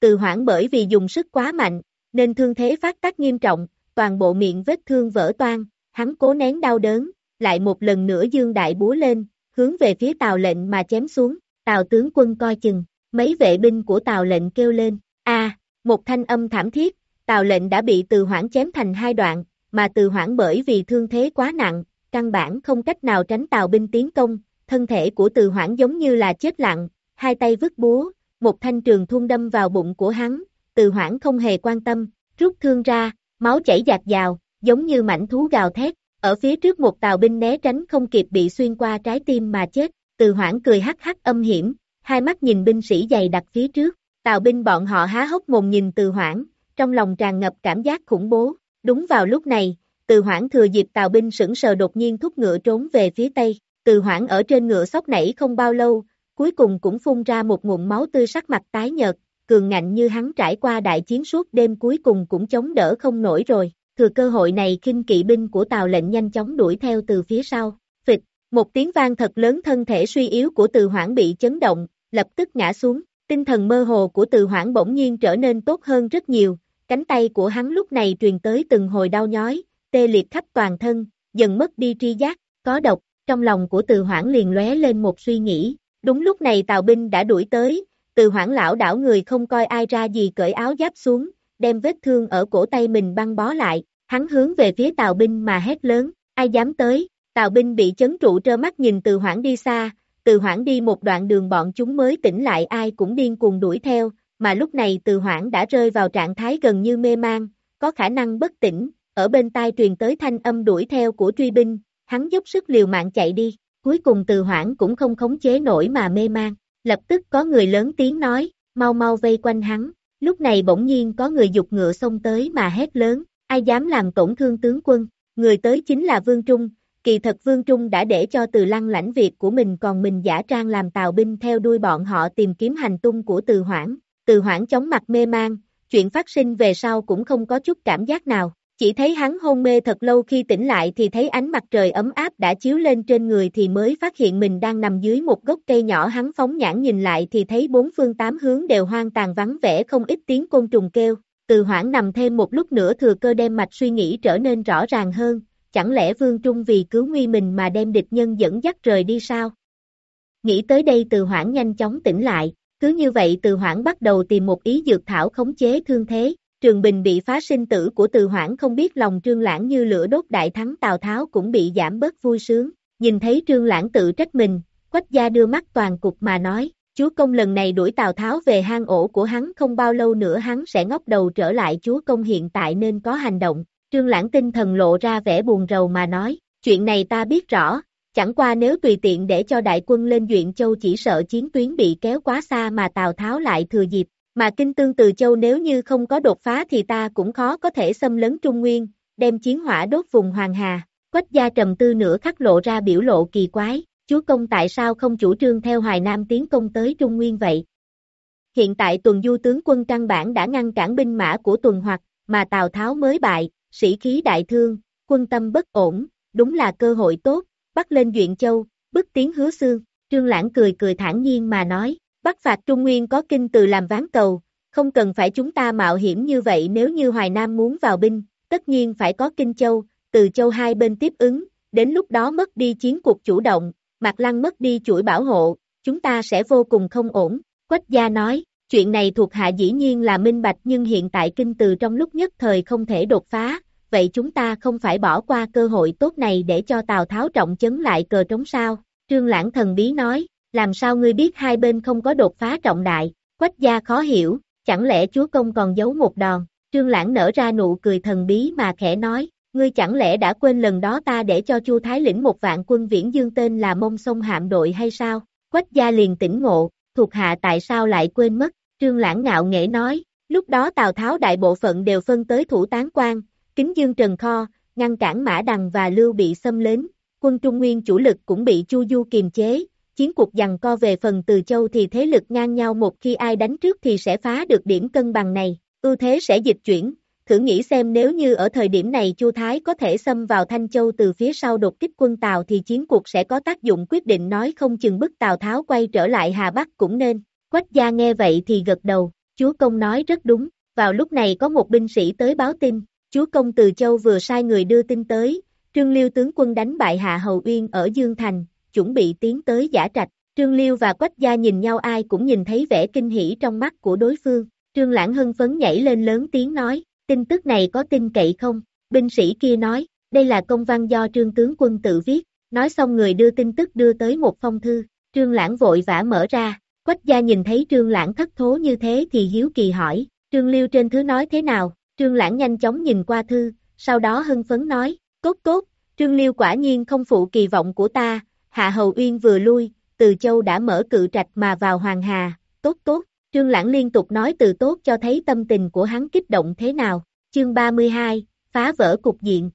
Từ hoảng bởi vì dùng sức quá mạnh, nên thương thế phát tác nghiêm trọng, toàn bộ miệng vết thương vỡ toan, hắn cố nén đau đớn, lại một lần nữa dương đại búa lên, hướng về phía Tào lệnh mà chém xuống, Tào tướng quân coi chừng, mấy vệ binh của Tào lệnh kêu lên, a một thanh âm thảm thiết, tàu lệnh đã bị từ hoảng chém thành hai đoạn, mà từ hoảng bởi vì thương thế quá nặng, căn bản không cách nào tránh tàu binh tiến công, thân thể của từ hoảng giống như là chết lặng, hai tay vứt búa, một thanh trường thun đâm vào bụng của hắn, từ hoảng không hề quan tâm, rút thương ra, máu chảy dạt dào, giống như mảnh thú gào thét, ở phía trước một tàu binh né tránh không kịp bị xuyên qua trái tim mà chết, từ hoảng cười hắc hắc âm hiểm, hai mắt nhìn binh sĩ dày đặt phía trước, Tào binh bọn họ há hốc mồm nhìn từ hoảng, trong lòng tràn ngập cảm giác khủng bố, đúng vào lúc này, từ hoảng thừa dịp Tào binh sững sờ đột nhiên thúc ngựa trốn về phía tây, từ hoảng ở trên ngựa sóc nảy không bao lâu, cuối cùng cũng phun ra một ngụm máu tươi sắc mặt tái nhợt, cường ngạnh như hắn trải qua đại chiến suốt đêm cuối cùng cũng chống đỡ không nổi rồi, thừa cơ hội này kinh kỵ binh của Tào lệnh nhanh chóng đuổi theo từ phía sau, phịch, một tiếng vang thật lớn thân thể suy yếu của từ hoảng bị chấn động, lập tức ngã xuống, tinh thần mơ hồ của từ hoảng bỗng nhiên trở nên tốt hơn rất nhiều, cánh tay của hắn lúc này truyền tới từng hồi đau nhói, tê liệt khắp toàn thân, dần mất đi tri giác, có độc, trong lòng của từ hoảng liền lóe lên một suy nghĩ, đúng lúc này Tào binh đã đuổi tới, từ hoảng lão đảo người không coi ai ra gì cởi áo giáp xuống, đem vết thương ở cổ tay mình băng bó lại, hắn hướng về phía Tào binh mà hét lớn, ai dám tới, Tào binh bị chấn trụ trơ mắt nhìn từ hoảng đi xa, từ hoảng đi một đoạn đường bọn chúng mới tỉnh lại ai cũng điên cuồng đuổi theo, mà lúc này từ hoảng đã rơi vào trạng thái gần như mê mang, có khả năng bất tỉnh, ở bên tai truyền tới thanh âm đuổi theo của truy binh, hắn dốc sức liều mạng chạy đi, cuối cùng từ hoảng cũng không khống chế nổi mà mê man, lập tức có người lớn tiếng nói, mau mau vây quanh hắn, lúc này bỗng nhiên có người dục ngựa xông tới mà hét lớn, ai dám làm tổn thương tướng quân, người tới chính là Vương Trung, kỳ thật Vương Trung đã để cho từ lăng lãnh việc của mình còn mình giả trang làm tàu binh theo đuôi bọn họ tìm kiếm hành tung của từ hoảng, từ hoảng chống mặt mê mang, chuyện phát sinh về sau cũng không có chút cảm giác nào, chỉ thấy hắn hôn mê thật lâu khi tỉnh lại thì thấy ánh mặt trời ấm áp đã chiếu lên trên người thì mới phát hiện mình đang nằm dưới một gốc cây nhỏ. Hắn phóng nhãn nhìn lại thì thấy bốn phương tám hướng đều hoang tàn vắng vẻ không ít tiếng côn trùng kêu, từ hoảng nằm thêm một lúc nữa thừa cơ đem mạch suy nghĩ trở nên rõ ràng hơn, chẳng lẽ Vương Trung vì cứu nguy mình mà đem địch nhân dẫn dắt rời đi sao? Nghĩ tới đây từ hoảng nhanh chóng tỉnh lại, cứ như vậy từ hoảng bắt đầu tìm một ý dược thảo khống chế thương thế, Trường Bình bị phá sinh tử của từ hoảng không biết lòng trương lãng như lửa đốt đại thắng Tào Tháo cũng bị giảm bớt vui sướng, nhìn thấy trương lãng tự trách mình, quách gia đưa mắt toàn cục mà nói, chúa công lần này đuổi Tào Tháo về hang ổ của hắn không bao lâu nữa hắn sẽ ngóc đầu trở lại chúa công hiện tại nên có hành động, trương lãng tinh thần lộ ra vẻ buồn rầu mà nói, chuyện này ta biết rõ, chẳng qua nếu tùy tiện để cho đại quân lên Duyện Châu chỉ sợ chiến tuyến bị kéo quá xa mà Tào Tháo lại thừa dịp, mà kinh tương từ châu nếu như không có đột phá thì ta cũng khó có thể xâm lấn Trung Nguyên, đem chiến hỏa đốt vùng Hoàng Hà. Quách gia trầm tư nửa khắc lộ ra biểu lộ kỳ quái, chúa công tại sao không chủ trương theo Hoài Nam tiến công tới Trung Nguyên vậy? Hiện tại tuần du tướng quân căn bản đã ngăn cản binh mã của tuần hoặc, mà Tào Tháo mới bại, sĩ khí đại thương, quân tâm bất ổn, đúng là cơ hội tốt, bắt lên Duyện Châu, bức tiến hứa xương, Trương Lãng cười cười thản nhiên mà nói, Bắc phạt Trung Nguyên có kinh từ làm ván cầu, không cần phải chúng ta mạo hiểm như vậy nếu như Hoài Nam muốn vào binh, tất nhiên phải có kinh châu, từ châu hai bên tiếp ứng, đến lúc đó mất đi chiến cuộc chủ động, Mạc Lăng mất đi chuỗi bảo hộ, chúng ta sẽ vô cùng không ổn. Quách gia nói, chuyện này thuộc hạ dĩ nhiên là minh bạch nhưng hiện tại kinh từ trong lúc nhất thời không thể đột phá, vậy chúng ta không phải bỏ qua cơ hội tốt này để cho Tào Tháo trọng chấn lại cờ trống sao. Trương Lãng thần bí nói, làm sao ngươi biết hai bên không có đột phá trọng đại, quách gia khó hiểu, chẳng lẽ chúa công còn giấu một đòn, trương lãng nở ra nụ cười thần bí mà khẽ nói, ngươi chẳng lẽ đã quên lần đó ta để cho chu Thái lĩnh một vạn quân viễn dương tên là mông sông hạm đội hay sao, quách gia liền tỉnh ngộ, thuộc hạ tại sao lại quên mất, trương lãng ngạo nghễ nói, lúc đó Tào Tháo đại bộ phận đều phân tới thủ tán quan, kính dương trần kho, ngăn cản mã đằng và lưu bị xâm lấn, quân Trung Nguyên chủ lực cũng bị Chu Du kiềm chế, chiến cuộc giằng co về phần từ châu thì thế lực ngang nhau một khi ai đánh trước thì sẽ phá được điểm cân bằng này, ưu thế sẽ dịch chuyển, thử nghĩ xem nếu như ở thời điểm này Chu Thái có thể xâm vào Thanh Châu từ phía sau đột kích quân Tàu thì chiến cuộc sẽ có tác dụng quyết định nói không chừng bức Tào Tháo quay trở lại Hà Bắc cũng nên, Quách gia nghe vậy thì gật đầu, chúa công nói rất đúng, vào lúc này có một binh sĩ tới báo tin, chúa công từ Châu vừa sai người đưa tin tới, Trương Liêu tướng quân đánh bại Hạ Hầu Uyên ở Dương Thành, chuẩn bị tiến tới giả trạch. Trương Liêu và Quách Gia nhìn nhau ai cũng nhìn thấy vẻ kinh hỉ trong mắt của đối phương. Trương Lãng hưng phấn nhảy lên lớn tiếng nói, tin tức này có tin cậy không? Binh sĩ kia nói, đây là công văn do Trương tướng quân tự viết. Nói xong người đưa tin tức đưa tới một phong thư. Trương Lãng vội vã mở ra. Quách Gia nhìn thấy Trương Lãng thất thố như thế thì hiếu kỳ hỏi, Trương Liêu trên thứ nói thế nào? Trương Lãng nhanh chóng nhìn qua thư, sau đó hưng phấn nói, cốt cốt, Trương Liêu quả nhiên không phụ kỳ vọng của ta, Hạ Hầu Uyên vừa lui, Từ Châu đã mở cự trạch mà vào Hoàng Hà, tốt tốt, Trương Lãng liên tục nói từ tốt cho thấy tâm tình của hắn kích động thế nào, chương 32, phá vỡ cục diện.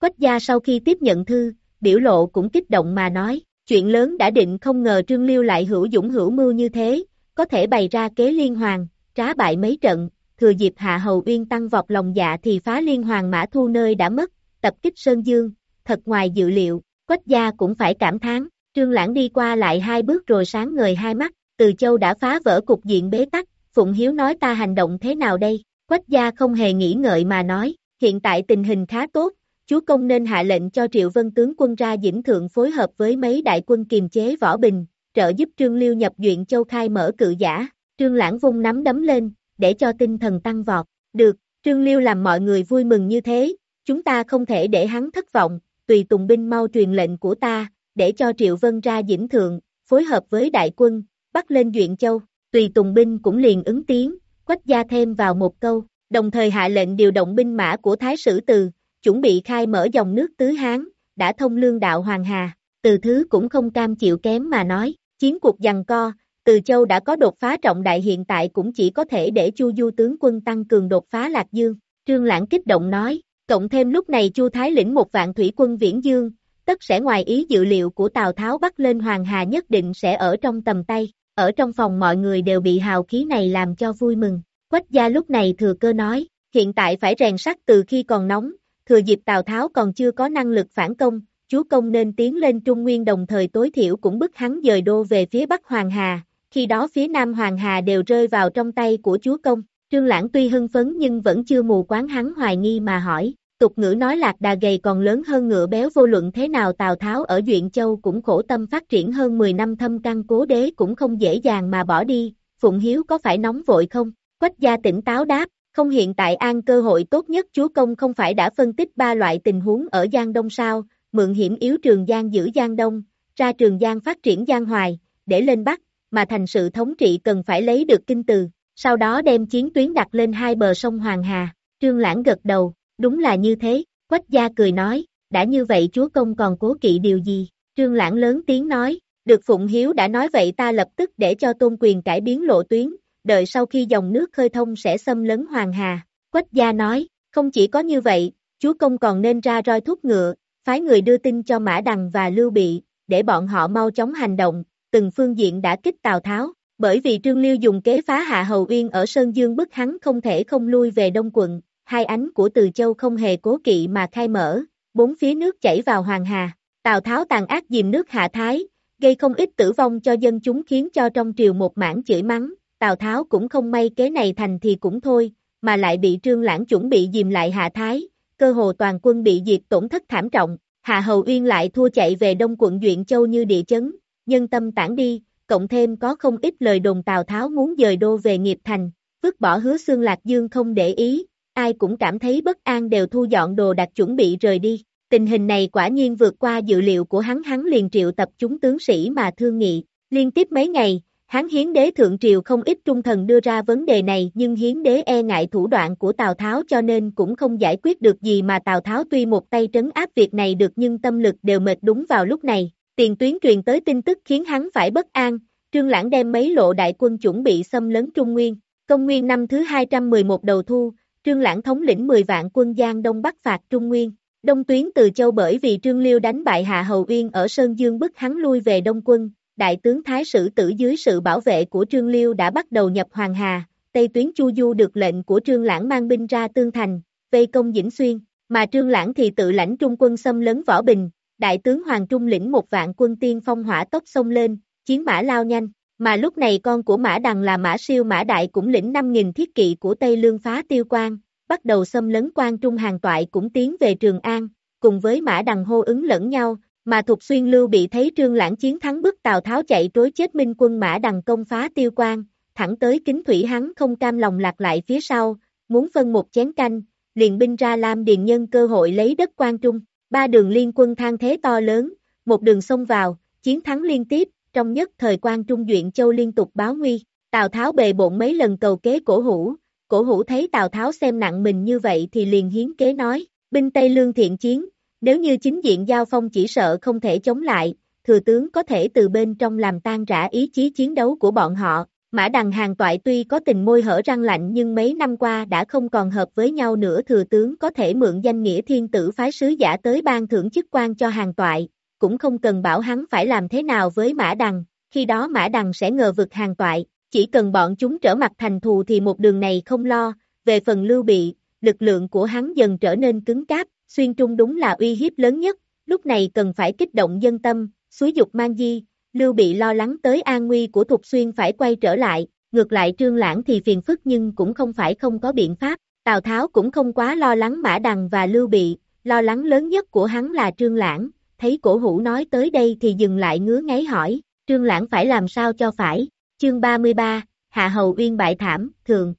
Quách gia sau khi tiếp nhận thư, biểu lộ cũng kích động mà nói, chuyện lớn đã định không ngờ Trương Liêu lại hữu dũng hữu mưu như thế, có thể bày ra kế liên hoàng, trá bại mấy trận, thừa dịp Hạ Hầu Uyên tăng vọt lòng dạ thì phá liên hoàng mã thu nơi đã mất, tập kích Sơn Dương, thật ngoài dự liệu, Quách gia cũng phải cảm thán, trương lãng đi qua lại hai bước rồi sáng ngời hai mắt, từ châu đã phá vỡ cục diện bế tắc, Phụng Hiếu nói ta hành động thế nào đây, Quách gia không hề nghĩ ngợi mà nói, hiện tại tình hình khá tốt, chúa công nên hạ lệnh cho Triệu Vân tướng quân ra dĩnh thượng phối hợp với mấy đại quân kiềm chế võ bình, trợ giúp Trương Liêu nhập duyện châu khai mở cự giả, Trương Lãng vung nắm đấm lên, để cho tinh thần tăng vọt, được, Trương Liêu làm mọi người vui mừng như thế, chúng ta không thể để hắn thất vọng, tùy tùng binh mau truyền lệnh của ta, để cho Triệu Vân ra dĩnh thượng, phối hợp với đại quân, bắt lên Duyện Châu, tùy tùng binh cũng liền ứng tiếng, quách gia thêm vào một câu, đồng thời hạ lệnh điều động binh mã của Thái Sử Từ, chuẩn bị khai mở dòng nước Tứ Hán, đã thông lương đạo Hoàng Hà, từ thứ cũng không cam chịu kém mà nói, chiến cuộc giằng co, từ châu đã có đột phá trọng đại hiện tại cũng chỉ có thể để Chu Du tướng quân tăng cường đột phá Lạc Dương, Trương Lãng kích động nói, cộng thêm lúc này Chu Thái lĩnh một vạn thủy quân viễn dương, tất sẽ ngoài ý dự liệu của Tào Tháo bắt lên Hoàng Hà nhất định sẽ ở trong tầm tay, ở trong phòng mọi người đều bị hào khí này làm cho vui mừng, Quách gia lúc này thừa cơ nói, hiện tại phải rèn sắt từ khi còn nóng, thừa dịp Tào Tháo còn chưa có năng lực phản công, chúa công nên tiến lên Trung Nguyên đồng thời tối thiểu cũng bức hắn dời đô về phía Bắc Hoàng Hà, khi đó phía Nam Hoàng Hà đều rơi vào trong tay của chúa công. Trương Lãng tuy hưng phấn nhưng vẫn chưa mù quáng hắn hoài nghi mà hỏi, tục ngữ nói lạc đà gầy còn lớn hơn ngựa béo vô luận thế nào Tào Tháo ở Duyện Châu cũng khổ tâm phát triển hơn 10 năm thâm căn cố đế cũng không dễ dàng mà bỏ đi, Phụng Hiếu có phải nóng vội không? Quách gia tỉnh táo đáp, không hiện tại an cơ hội tốt nhất chúa công không phải đã phân tích ba loại tình huống ở Giang Đông sao, mượn hiểm yếu Trường Giang giữ Giang Đông, ra Trường Giang phát triển Giang Hoài, để lên Bắc, mà thành sự thống trị cần phải lấy được kinh từ, sau đó đem chiến tuyến đặt lên hai bờ sông Hoàng Hà, Trương Lãng gật đầu, đúng là như thế, Quách gia cười nói, đã như vậy chúa công còn cố kỵ điều gì, Trương Lãng lớn tiếng nói, được Phụng Hiếu đã nói vậy ta lập tức để cho tôn quyền cải biến lộ tuyến, đợi sau khi dòng nước khơi thông sẽ xâm lấn Hoàng Hà, Quách gia nói, không chỉ có như vậy, chúa công còn nên ra roi thúc ngựa, phái người đưa tin cho Mã Đằng và Lưu Bị, để bọn họ mau chóng hành động, từng phương diện đã kích Tào Tháo, bởi vì Trương Liêu dùng kế phá Hạ Hầu Uyên ở Sơn Dương bức hắn không thể không lui về Đông quận, hai ánh của Từ Châu không hề cố kỵ mà khai mở, bốn phía nước chảy vào Hoàng Hà, Tào Tháo tàn ác dìm nước hạ thái, gây không ít tử vong cho dân chúng khiến cho trong triều một mảng chửi mắng, Tào Tháo cũng không may kế này thành thì cũng thôi, mà lại bị Trương Lãng chuẩn bị dìm lại hạ thái, cơ hồ toàn quân bị diệt tổn thất thảm trọng, Hạ Hầu Uyên lại thua chạy về Đông quận Duyện Châu như địa chấn, nhân tâm tản đi, cộng thêm có không ít lời đồn Tào Tháo muốn dời đô về nghiệp thành, vứt bỏ hứa xương Lạc Dương không để ý, ai cũng cảm thấy bất an đều thu dọn đồ đặt chuẩn bị rời đi. Tình hình này quả nhiên vượt qua dự liệu của hắn hắn liền triệu tập chúng tướng sĩ mà thương nghị. Liên tiếp mấy ngày, hắn hiến đế thượng triều không ít trung thần đưa ra vấn đề này nhưng hiến đế e ngại thủ đoạn của Tào Tháo cho nên cũng không giải quyết được gì mà Tào Tháo tuy một tay trấn áp việc này được nhưng tâm lực đều mệt đúng vào lúc này. Tiền tuyến truyền tới tin tức khiến hắn phải bất an, Trương Lãng đem mấy lộ đại quân chuẩn bị xâm lấn Trung Nguyên. Công nguyên năm thứ 211 đầu thu, Trương Lãng thống lĩnh 10 vạn quân Giang Đông Bắc phạt Trung Nguyên. Đông tuyến từ châu bởi vì Trương Liêu đánh bại Hạ Hầu Uyên ở Sơn Dương bức hắn lui về Đông quân, đại tướng Thái Sử Tử dưới sự bảo vệ của Trương Liêu đã bắt đầu nhập Hoàng Hà, Tây tuyến Chu Du được lệnh của Trương Lãng mang binh ra Tương Thành, vây công Dĩnh Xuyên, mà Trương Lãng thì tự lãnh trung quân xâm lấn Võ Bình, đại tướng Hoàng Trung lĩnh một vạn quân tiên phong hỏa tốc xông lên, chiến mã lao nhanh, mà lúc này con của Mã Đằng là Mã Siêu Mã Đại cũng lĩnh 5.000 thiết kỵ của Tây Lương phá tiêu quan, bắt đầu xâm lấn quan trung hàng toại cũng tiến về Trường An, cùng với Mã Đằng hô ứng lẫn nhau, mà Thục Xuyên Lưu bị thấy Trương Lãng chiến thắng bức Tào Tháo chạy trối chết minh quân Mã Đằng công phá tiêu quan, thẳng tới kính thủy hắn không cam lòng lạc lại phía sau, muốn phân một chén canh, liền binh ra Lam Điền nhân cơ hội lấy đất quan trung, ba đường liên quân thang thế to lớn, một đường xông vào, chiến thắng liên tiếp, trong nhất thời quan trung duyện châu liên tục báo nguy, Tào Tháo bề bộn mấy lần cầu kế cổ hủ, cổ hủ thấy Tào Tháo xem nặng mình như vậy thì liền hiến kế nói, binh Tây Lương thiện chiến, nếu như chính diện giao phong chỉ sợ không thể chống lại, thừa tướng có thể từ bên trong làm tan rã ý chí chiến đấu của bọn họ. Mã Đằng Hàng Toại tuy có tình môi hở răng lạnh nhưng mấy năm qua đã không còn hợp với nhau nữa thừa tướng có thể mượn danh nghĩa thiên tử phái sứ giả tới ban thưởng chức quan cho Hàng Toại, cũng không cần bảo hắn phải làm thế nào với Mã Đằng, khi đó Mã Đằng sẽ ngờ vực Hàng Toại, chỉ cần bọn chúng trở mặt thành thù thì một đường này không lo, về phần lưu bị, lực lượng của hắn dần trở nên cứng cáp, xuyên trung đúng là uy hiếp lớn nhất, lúc này cần phải kích động dân tâm, suối dục mang di, lưu bị lo lắng tới an nguy của Thục Xuyên phải quay trở lại, ngược lại trương lãng thì phiền phức nhưng cũng không phải không có biện pháp, Tào Tháo cũng không quá lo lắng Mã Đằng và Lưu Bị, lo lắng lớn nhất của hắn là trương lãng, thấy cổ hủ nói tới đây thì dừng lại ngứa ngáy hỏi, trương lãng phải làm sao cho phải, chương 33, Hạ Hầu Uyên bại thảm, thường.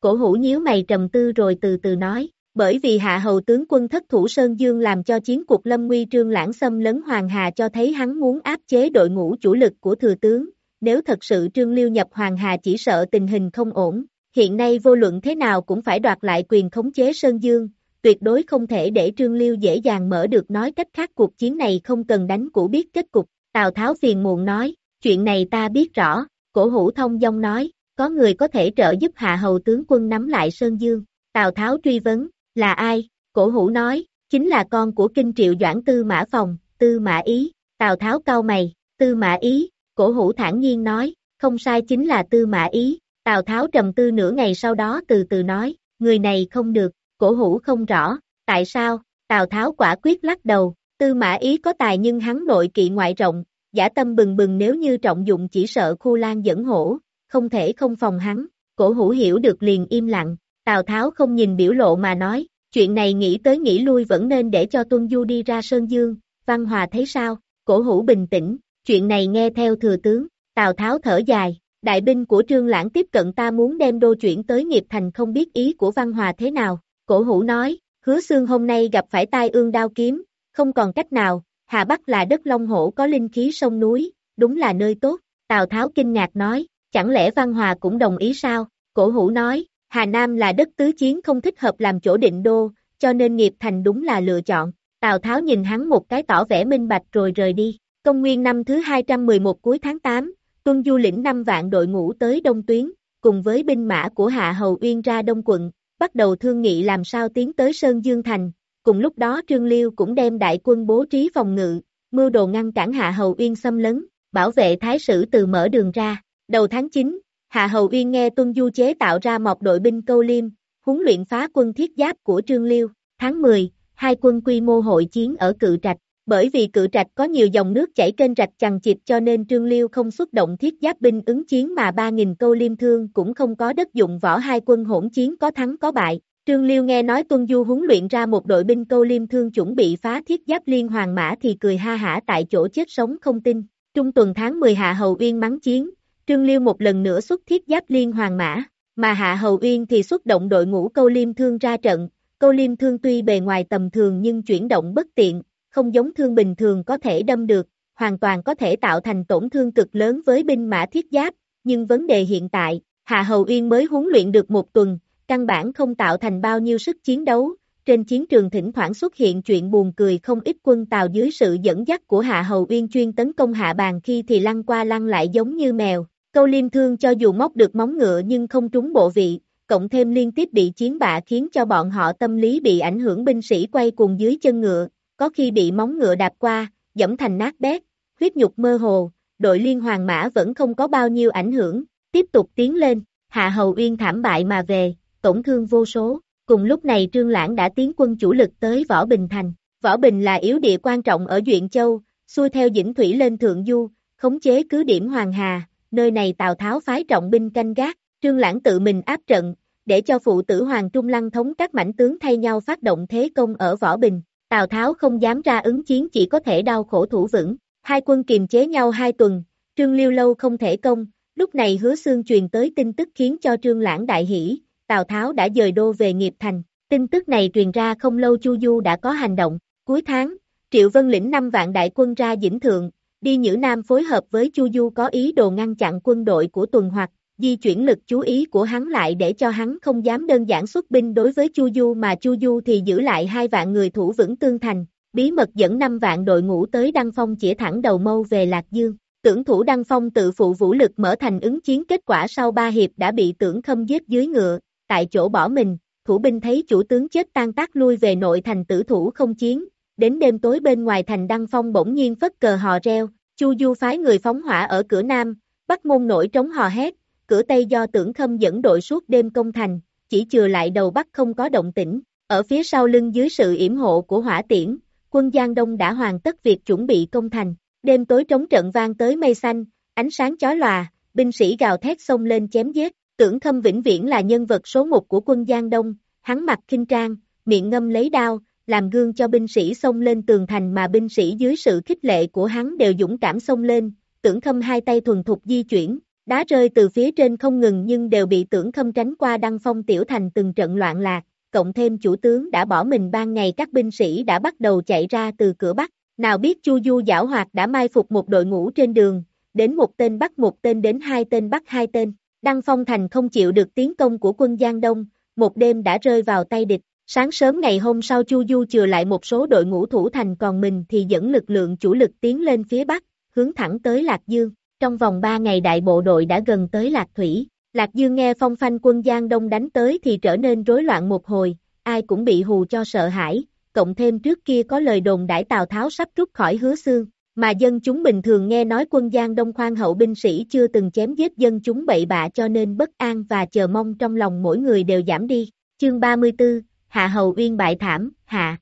Cổ hủ nhíu mày trầm tư rồi từ từ nói, bởi vì hạ hầu tướng quân thất thủ Sơn Dương làm cho chiến cuộc lâm nguy trương lãng xâm lấn Hoàng Hà cho thấy hắn muốn áp chế đội ngũ chủ lực của thừa tướng, nếu thật sự trương liêu nhập Hoàng Hà chỉ sợ tình hình không ổn, hiện nay vô luận thế nào cũng phải đoạt lại quyền khống chế Sơn Dương, tuyệt đối không thể để Trương Liêu dễ dàng mở được nói cách khác cuộc chiến này không cần đánh cũ biết kết cục, Tào Tháo phiền muộn nói, chuyện này ta biết rõ, cổ hủ thông dông nói, có người có thể trợ giúp hạ hầu tướng quân nắm lại Sơn Dương, Tào Tháo truy vấn, là ai, cổ hủ nói, chính là con của kinh triệu doãn tư mã phòng, tư mã ý, Tào Tháo cau mày, tư mã ý, cổ hủ thản nhiên nói, không sai chính là tư mã ý, Tào Tháo trầm tư nửa ngày sau đó từ từ nói, người này không được, cổ hủ không rõ, tại sao, Tào Tháo quả quyết lắc đầu, tư mã ý có tài nhưng hắn nội kỵ ngoại rộng, giả tâm bừng bừng nếu như trọng dụng chỉ sợ khu lan dẫn hổ, không thể không phòng hắn, cổ hủ hiểu được liền im lặng, Tào Tháo không nhìn biểu lộ mà nói, chuyện này nghĩ tới nghĩ lui vẫn nên để cho Tuân Du đi ra Sơn Dương, Văn Hòa thấy sao, cổ hủ bình tĩnh, chuyện này nghe theo thừa tướng, Tào Tháo thở dài, đại binh của Trương Lãng tiếp cận ta muốn đem đô chuyển tới nghiệp thành không biết ý của Văn Hòa thế nào, cổ hủ nói, hứa xương hôm nay gặp phải tai ương đao kiếm, không còn cách nào, Hà Bắc là đất Long Hổ có linh khí sông núi, đúng là nơi tốt, Tào Tháo kinh ngạc nói, chẳng lẽ Văn Hòa cũng đồng ý sao, cổ hủ nói, Hà Nam là đất tứ chiến không thích hợp làm chỗ định đô, cho nên nghiệp thành đúng là lựa chọn, Tào Tháo nhìn hắn một cái tỏ vẻ minh bạch rồi rời đi, công nguyên năm thứ 211 cuối tháng 8, Tuân Du lĩnh 5 vạn đội ngũ tới Đông Tuyến, cùng với binh mã của Hạ Hầu Uyên ra Đông quận, bắt đầu thương nghị làm sao tiến tới Sơn Dương Thành, cùng lúc đó Trương Liêu cũng đem đại quân bố trí phòng ngự, mưu đồ ngăn cản Hạ Hầu Uyên xâm lấn, bảo vệ thái sử từ mở đường ra. Đầu tháng 9, Hạ Hầu Uyên nghe Tuân Du chế tạo ra một đội binh câu liêm, huấn luyện phá quân thiết giáp của Trương Liêu. Tháng 10, hai quân quy mô hội chiến ở Cự Trạch, bởi vì cự trạch có nhiều dòng nước chảy kênh rạch chằng chịt cho nên Trương Liêu không xuất động thiết giáp binh ứng chiến mà 3.000 câu liêm thương cũng không có đất dụng võ hai quân hỗn chiến có thắng có bại. Trương Liêu nghe nói Tuân Du huấn luyện ra một đội binh câu liêm thương chuẩn bị phá thiết giáp liên hoàng mã thì cười ha hả tại chỗ chết sống không tin. Trung tuần tháng 10 Hạ Hầu Uyên mắng chiến, Trương Liêu một lần nữa xuất thiết giáp liên hoàng mã, mà Hạ Hầu Uyên thì xuất động đội ngũ câu liêm thương ra trận. Câu liêm thương tuy bề ngoài tầm thường nhưng chuyển động bất tiện, không giống thương bình thường có thể đâm được, hoàn toàn có thể tạo thành tổn thương cực lớn với binh mã thiết giáp, nhưng vấn đề hiện tại, Hạ Hầu Uyên mới huấn luyện được một tuần, căn bản không tạo thành bao nhiêu sức chiến đấu, trên chiến trường thỉnh thoảng xuất hiện chuyện buồn cười không ít quân Tàu dưới sự dẫn dắt của Hạ Hầu Uyên chuyên tấn công hạ bàn khi thì lăn qua lăn lại giống như mèo, câu liêm thương cho dù móc được móng ngựa nhưng không trúng bộ vị, cộng thêm liên tiếp bị chiến bạ khiến cho bọn họ tâm lý bị ảnh hưởng binh sĩ quay cuồng dưới chân ngựa, có khi bị móng ngựa đạp qua, dẫm thành nát bét, huyết nhục mơ hồ, đội liên hoàng mã vẫn không có bao nhiêu ảnh hưởng, tiếp tục tiến lên, Hạ Hầu Uyên thảm bại mà về, tổn thương vô số. Cùng lúc này Trương Lãng đã tiến quân chủ lực tới Võ Bình Thành. Võ Bình là yếu địa quan trọng ở Duyện Châu, xuôi theo dĩnh thủy lên Thượng Du, khống chế cứ điểm Hoàng Hà, nơi này Tào Tháo phái trọng binh canh gác, Trương Lãng tự mình áp trận, để cho phụ tử Hoàng Trung Lăng thống các mảnh tướng thay nhau phát động thế công ở Võ Bình. Tào Tháo không dám ra ứng chiến chỉ có thể đau khổ thủ vững, hai quân kiềm chế nhau hai tuần, Trương Liêu lâu không thể công, lúc này hứa xương truyền tới tin tức khiến cho Trương Lãng đại hỷ, Tào Tháo đã dời đô về nghiệp thành, tin tức này truyền ra không lâu Chu Du đã có hành động, cuối tháng, Triệu Vân lĩnh 5 vạn đại quân ra dĩnh thượng, đi Nhữ Nam phối hợp với Chu Du có ý đồ ngăn chặn quân đội của tuần Hoạt di chuyển lực chú ý của hắn lại để cho hắn không dám đơn giản xuất binh đối với Chu Du mà Chu Du thì giữ lại hai vạn người thủ vững tương thành, bí mật dẫn năm vạn đội ngũ tới Đăng Phong chỉ thẳng đầu mâu về Lạc Dương. Tưởng thủ Đăng Phong tự phụ vũ lực mở thành ứng chiến kết quả sau ba hiệp đã bị tưởng khâm giết dưới ngựa, tại chỗ bỏ mình, thủ binh thấy chủ tướng chết tan tác lui về nội thành tử thủ không chiến, đến đêm tối bên ngoài thành Đăng Phong bỗng nhiên phất cờ hò reo, Chu Du phái người phóng hỏa ở cửa Nam, bắt môn nổi trống hò hét, cửa Tây do tưởng khâm dẫn đội suốt đêm công thành, chỉ chừa lại đầu Bắc không có động tĩnh, ở phía sau lưng dưới sự yểm hộ của hỏa tiễn, quân Giang Đông đã hoàn tất việc chuẩn bị công thành, đêm tối trống trận vang tới mây xanh, ánh sáng chói lòa, binh sĩ gào thét xông lên chém giết, tưởng khâm vĩnh viễn là nhân vật số một của quân Giang Đông, hắn mặt kinh trang, miệng ngâm lấy đao, làm gương cho binh sĩ xông lên tường thành mà binh sĩ dưới sự khích lệ của hắn đều dũng cảm xông lên, tưởng khâm hai tay thuần thục di chuyển, Đá rơi từ phía trên không ngừng nhưng đều bị tưởng khâm tránh qua đăng phong tiểu thành từng trận loạn lạc, cộng thêm chủ tướng đã bỏ mình ban ngày các binh sĩ đã bắt đầu chạy ra từ cửa Bắc, nào biết Chu Du giảo hoạt đã mai phục một đội ngũ trên đường, đến một tên bắt một tên đến hai tên bắt hai tên, Đăng Phong Thành không chịu được tiến công của quân Giang Đông, một đêm đã rơi vào tay địch. Sáng sớm ngày hôm sau Chu Du chừa lại một số đội ngũ thủ thành còn mình thì dẫn lực lượng chủ lực tiến lên phía Bắc, hướng thẳng tới Lạc Dương. Trong vòng 3 ngày đại bộ đội đã gần tới Lạc Thủy. Lạc Dương nghe phong phanh quân Giang Đông đánh tới thì trở nên rối loạn một hồi, ai cũng bị hù cho sợ hãi, cộng thêm trước kia có lời đồn đãi Tào Tháo sắp rút khỏi hứa xương, mà dân chúng bình thường nghe nói quân Giang Đông khoan hậu binh sĩ chưa từng chém giết dân chúng bậy bạ cho nên bất an và chờ mong trong lòng mỗi người đều giảm đi. Chương 34, Hạ Hầu Uyên bại thảm, Hạ.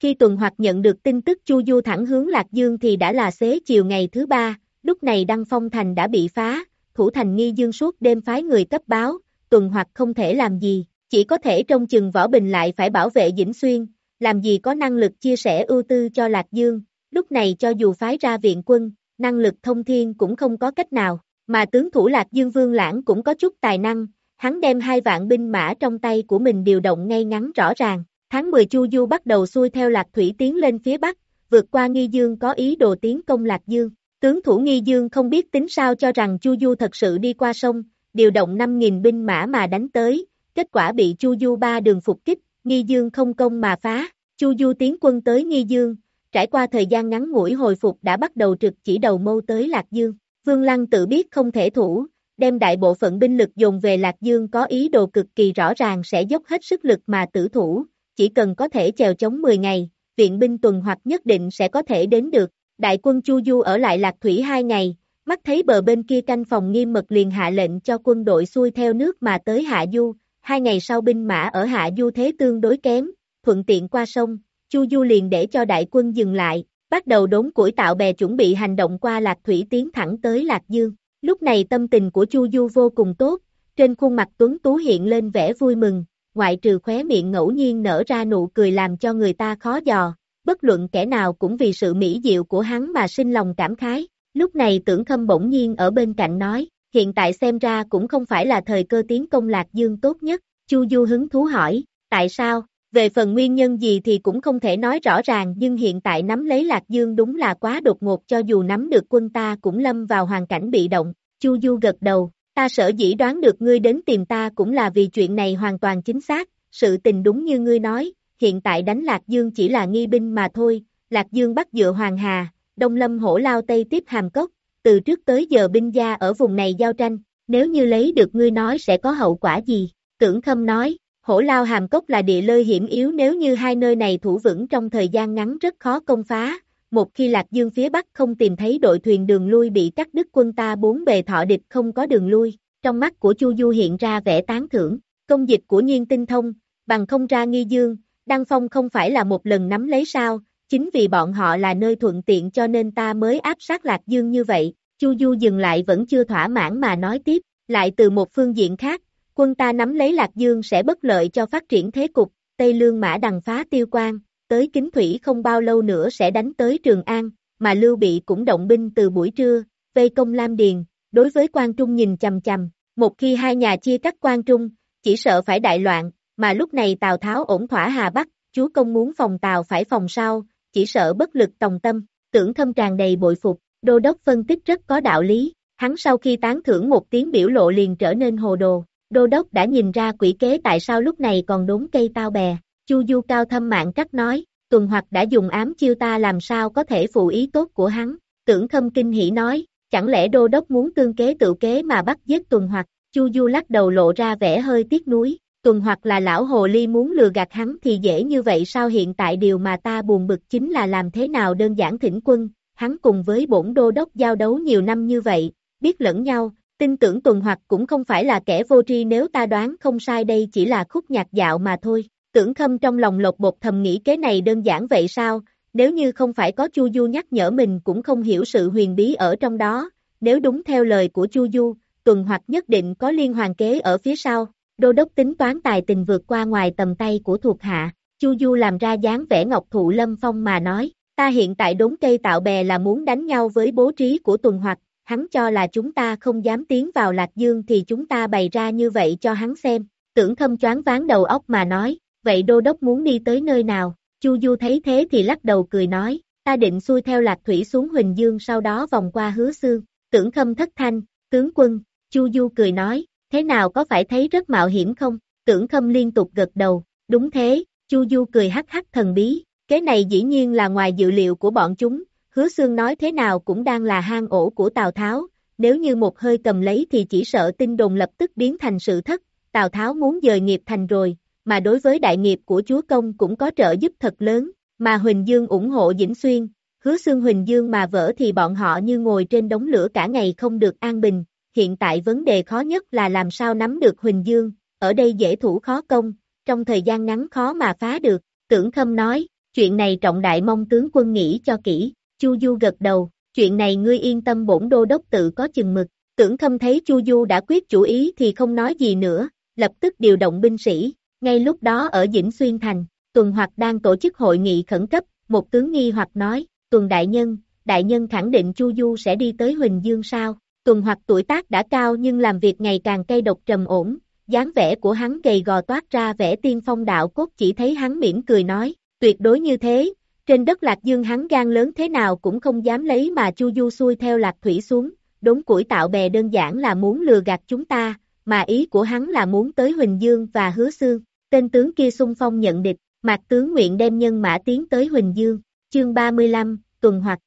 Khi tuần hoặc nhận được tin tức Chu Du thẳng hướng Lạc Dương thì đã là xế chiều ngày thứ ba, lúc này Đăng Phong Thành đã bị phá, thủ thành nghi dương suốt đêm phái người cấp báo, tuần hoặc không thể làm gì, chỉ có thể trong chừng võ bình lại phải bảo vệ Dĩnh Xuyên, làm gì có năng lực chia sẻ ưu tư cho Lạc Dương, lúc này cho dù phái ra viện quân, năng lực thông thiên cũng không có cách nào, mà tướng thủ Lạc Dương Vương Lãng cũng có chút tài năng, hắn đem hai vạn binh mã trong tay của mình điều động ngay ngắn rõ ràng, tháng 10 Chu Du bắt đầu xuôi theo Lạc Thủy tiến lên phía Bắc, vượt qua Nghi Dương có ý đồ tiến công Lạc Dương, tướng thủ Nghi Dương không biết tính sao cho rằng Chu Du thật sự đi qua sông, điều động 5.000 binh mã mà đánh tới, kết quả bị Chu Du ba đường phục kích, Nghi Dương không công mà phá, Chu Du tiến quân tới Nghi Dương, trải qua thời gian ngắn ngủi hồi phục đã bắt đầu trực chỉ đầu mâu tới Lạc Dương. Vương Lăng tự biết không thể thủ, đem đại bộ phận binh lực dùng về Lạc Dương có ý đồ cực kỳ rõ ràng sẽ dốc hết sức lực mà tử thủ, chỉ cần có thể chèo chống 10 ngày, viện binh tuần hoặc nhất định sẽ có thể đến được. Đại quân Chu Du ở lại Lạc Thủy 2 ngày, mắt thấy bờ bên kia canh phòng nghiêm mật liền hạ lệnh cho quân đội xuôi theo nước mà tới Hạ Du, hai ngày sau binh mã ở Hạ Du thế tương đối kém, thuận tiện qua sông, Chu Du liền để cho đại quân dừng lại, bắt đầu đốn củi tạo bè chuẩn bị hành động qua Lạc Thủy tiến thẳng tới Lạc Dương. Lúc này tâm tình của Chu Du vô cùng tốt, trên khuôn mặt tuấn tú hiện lên vẻ vui mừng, ngoại trừ khóe miệng ngẫu nhiên nở ra nụ cười làm cho người ta khó dò, bất luận kẻ nào cũng vì sự mỹ diệu của hắn mà sinh lòng cảm khái. Lúc này tưởng khâm bỗng nhiên ở bên cạnh nói, hiện tại xem ra cũng không phải là thời cơ tiến công Lạc Dương tốt nhất, Chu Du hứng thú hỏi, tại sao, về phần nguyên nhân gì thì cũng không thể nói rõ ràng nhưng hiện tại nắm lấy Lạc Dương đúng là quá đột ngột cho dù nắm được quân ta cũng lâm vào hoàn cảnh bị động, Chu Du gật đầu, ta sợ dĩ đoán được ngươi đến tìm ta cũng là vì chuyện này hoàn toàn chính xác, sự tình đúng như ngươi nói, hiện tại đánh Lạc Dương chỉ là nghi binh mà thôi, Lạc Dương bắt dựa Hoàng Hà, Đông Lâm hổ lao Tây tiếp hàm cốc, từ trước tới giờ binh gia ở vùng này giao tranh, nếu như lấy được ngươi nói sẽ có hậu quả gì, tưởng khâm nói, hổ lao hàm cốc là địa lơi hiểm yếu nếu như hai nơi này thủ vững trong thời gian ngắn rất khó công phá, một khi Lạc Dương phía Bắc không tìm thấy đội thuyền đường lui bị cắt đứt quân ta bốn bề thọ địch không có đường lui, trong mắt của Chu Du hiện ra vẻ tán thưởng, công dịch của nhiên tinh thông, bằng không ra nghi dương, Đăng Phong không phải là một lần nắm lấy sao, chính vì bọn họ là nơi thuận tiện cho nên ta mới áp sát Lạc Dương như vậy, Chu Du dừng lại vẫn chưa thỏa mãn mà nói tiếp, lại từ một phương diện khác, quân ta nắm lấy Lạc Dương sẽ bất lợi cho phát triển thế cục, Tây Lương Mã đằng phá tiêu quan, tới Kính Thủy không bao lâu nữa sẽ đánh tới Trường An, mà Lưu Bị cũng động binh từ buổi trưa, vây công Lam Điền, đối với quan Trung nhìn chầm chầm, một khi hai nhà chia cắt quan Trung, chỉ sợ phải đại loạn, mà lúc này Tào Tháo ổn thỏa Hà Bắc, chúa công muốn phòng Tào phải phòng sau, chỉ sợ bất lực tòng tâm, tưởng thâm tràn đầy bội phục, đô đốc phân tích rất có đạo lý, hắn sau khi tán thưởng một tiếng biểu lộ liền trở nên hồ đồ, đô đốc đã nhìn ra quỷ kế tại sao lúc này còn đốn cây tao bè, Chu Du cao thâm mạng trắc nói, tuần hoặc đã dùng ám chiêu ta làm sao có thể phụ ý tốt của hắn, tưởng thâm kinh hỉ nói, chẳng lẽ đô đốc muốn tương kế tự kế mà bắt giết tuần hoặc, Chu Du lắc đầu lộ ra vẻ hơi tiếc nuối, tuần hoặc là lão hồ ly muốn lừa gạt hắn thì dễ như vậy sao? Hiện tại điều mà ta buồn bực chính là làm thế nào đơn giản thỉnh quân, hắn cùng với bổn đô đốc giao đấu nhiều năm như vậy, biết lẫn nhau, tin tưởng tuần hoặc cũng không phải là kẻ vô tri. Nếu ta đoán không sai đây chỉ là khúc nhạc dạo mà thôi. Tưởng khâm trong lòng lột bột thầm nghĩ kế này đơn giản vậy sao, nếu như không phải có Chu Du nhắc nhở mình cũng không hiểu sự huyền bí ở trong đó, nếu đúng theo lời của Chu Du, tuần hoặc nhất định có liên hoàn kế ở phía sau, đô đốc tính toán tài tình vượt qua ngoài tầm tay của thuộc hạ, Chu Du làm ra dáng vẻ ngọc thụ lâm phong mà nói, ta hiện tại đốn cây tạo bè là muốn đánh nhau với bố trí của tuần hoặc, hắn cho là chúng ta không dám tiến vào Lạc Dương thì chúng ta bày ra như vậy cho hắn xem, tưởng thâm choáng ván đầu óc mà nói, vậy đô đốc muốn đi tới nơi nào, Chu Du thấy thế thì lắc đầu cười nói, ta định xuôi theo lạc thủy xuống Huỳnh Dương sau đó vòng qua hứa xương, tưởng khâm thất thanh, tướng quân, Chu Du cười nói, thế nào có phải thấy rất mạo hiểm không? Tưởng khâm liên tục gật đầu, đúng thế, Chu Du cười hắc hắc thần bí, cái này dĩ nhiên là ngoài dự liệu của bọn chúng, hứa xương nói thế nào cũng đang là hang ổ của Tào Tháo, nếu như một hơi cầm lấy thì chỉ sợ tin đồn lập tức biến thành sự thất, Tào Tháo muốn dời nghiệp thành rồi, mà đối với đại nghiệp của chúa công cũng có trợ giúp thật lớn, mà Huỳnh Dương ủng hộ Dĩnh Xuyên, hứa xương Huỳnh Dương mà vỡ thì bọn họ như ngồi trên đống lửa cả ngày không được an bình, hiện tại vấn đề khó nhất là làm sao nắm được Huỳnh Dương, ở đây dễ thủ khó công, trong thời gian ngắn khó mà phá được, tưởng khâm nói, chuyện này trọng đại mong tướng quân nghĩ cho kỹ, Chu Du gật đầu, chuyện này ngươi yên tâm bổn đô đốc tự có chừng mực, tưởng khâm thấy Chu Du đã quyết chủ ý thì không nói gì nữa, lập tức điều động binh sĩ, ngay lúc đó ở Dĩnh Xuyên Thành, Tuần Hoạt đang tổ chức hội nghị khẩn cấp, một tướng nghi hoặc nói, Tuần Đại Nhân, Đại Nhân khẳng định Chu Du sẽ đi tới Huỳnh Dương sao, Tuần hoặc tuổi tác đã cao nhưng làm việc ngày càng cay độc trầm ổn, dáng vẻ của hắn gầy gò toát ra vẻ tiên phong đạo cốt chỉ thấy hắn mỉm cười nói, tuyệt đối như thế, trên đất Lạc Dương hắn gan lớn thế nào cũng không dám lấy mà Chu Du xuôi theo Lạc Thủy xuống, đốn củi tạo bè đơn giản là muốn lừa gạt chúng ta, mà ý của hắn là muốn tới Huỳnh Dương và Hứa Xương. Tên tướng kia xung phong nhận địch, Mạc tướng nguyện đem nhân mã tiến tới Huỳnh Dương, chương 35, tuần hoặc.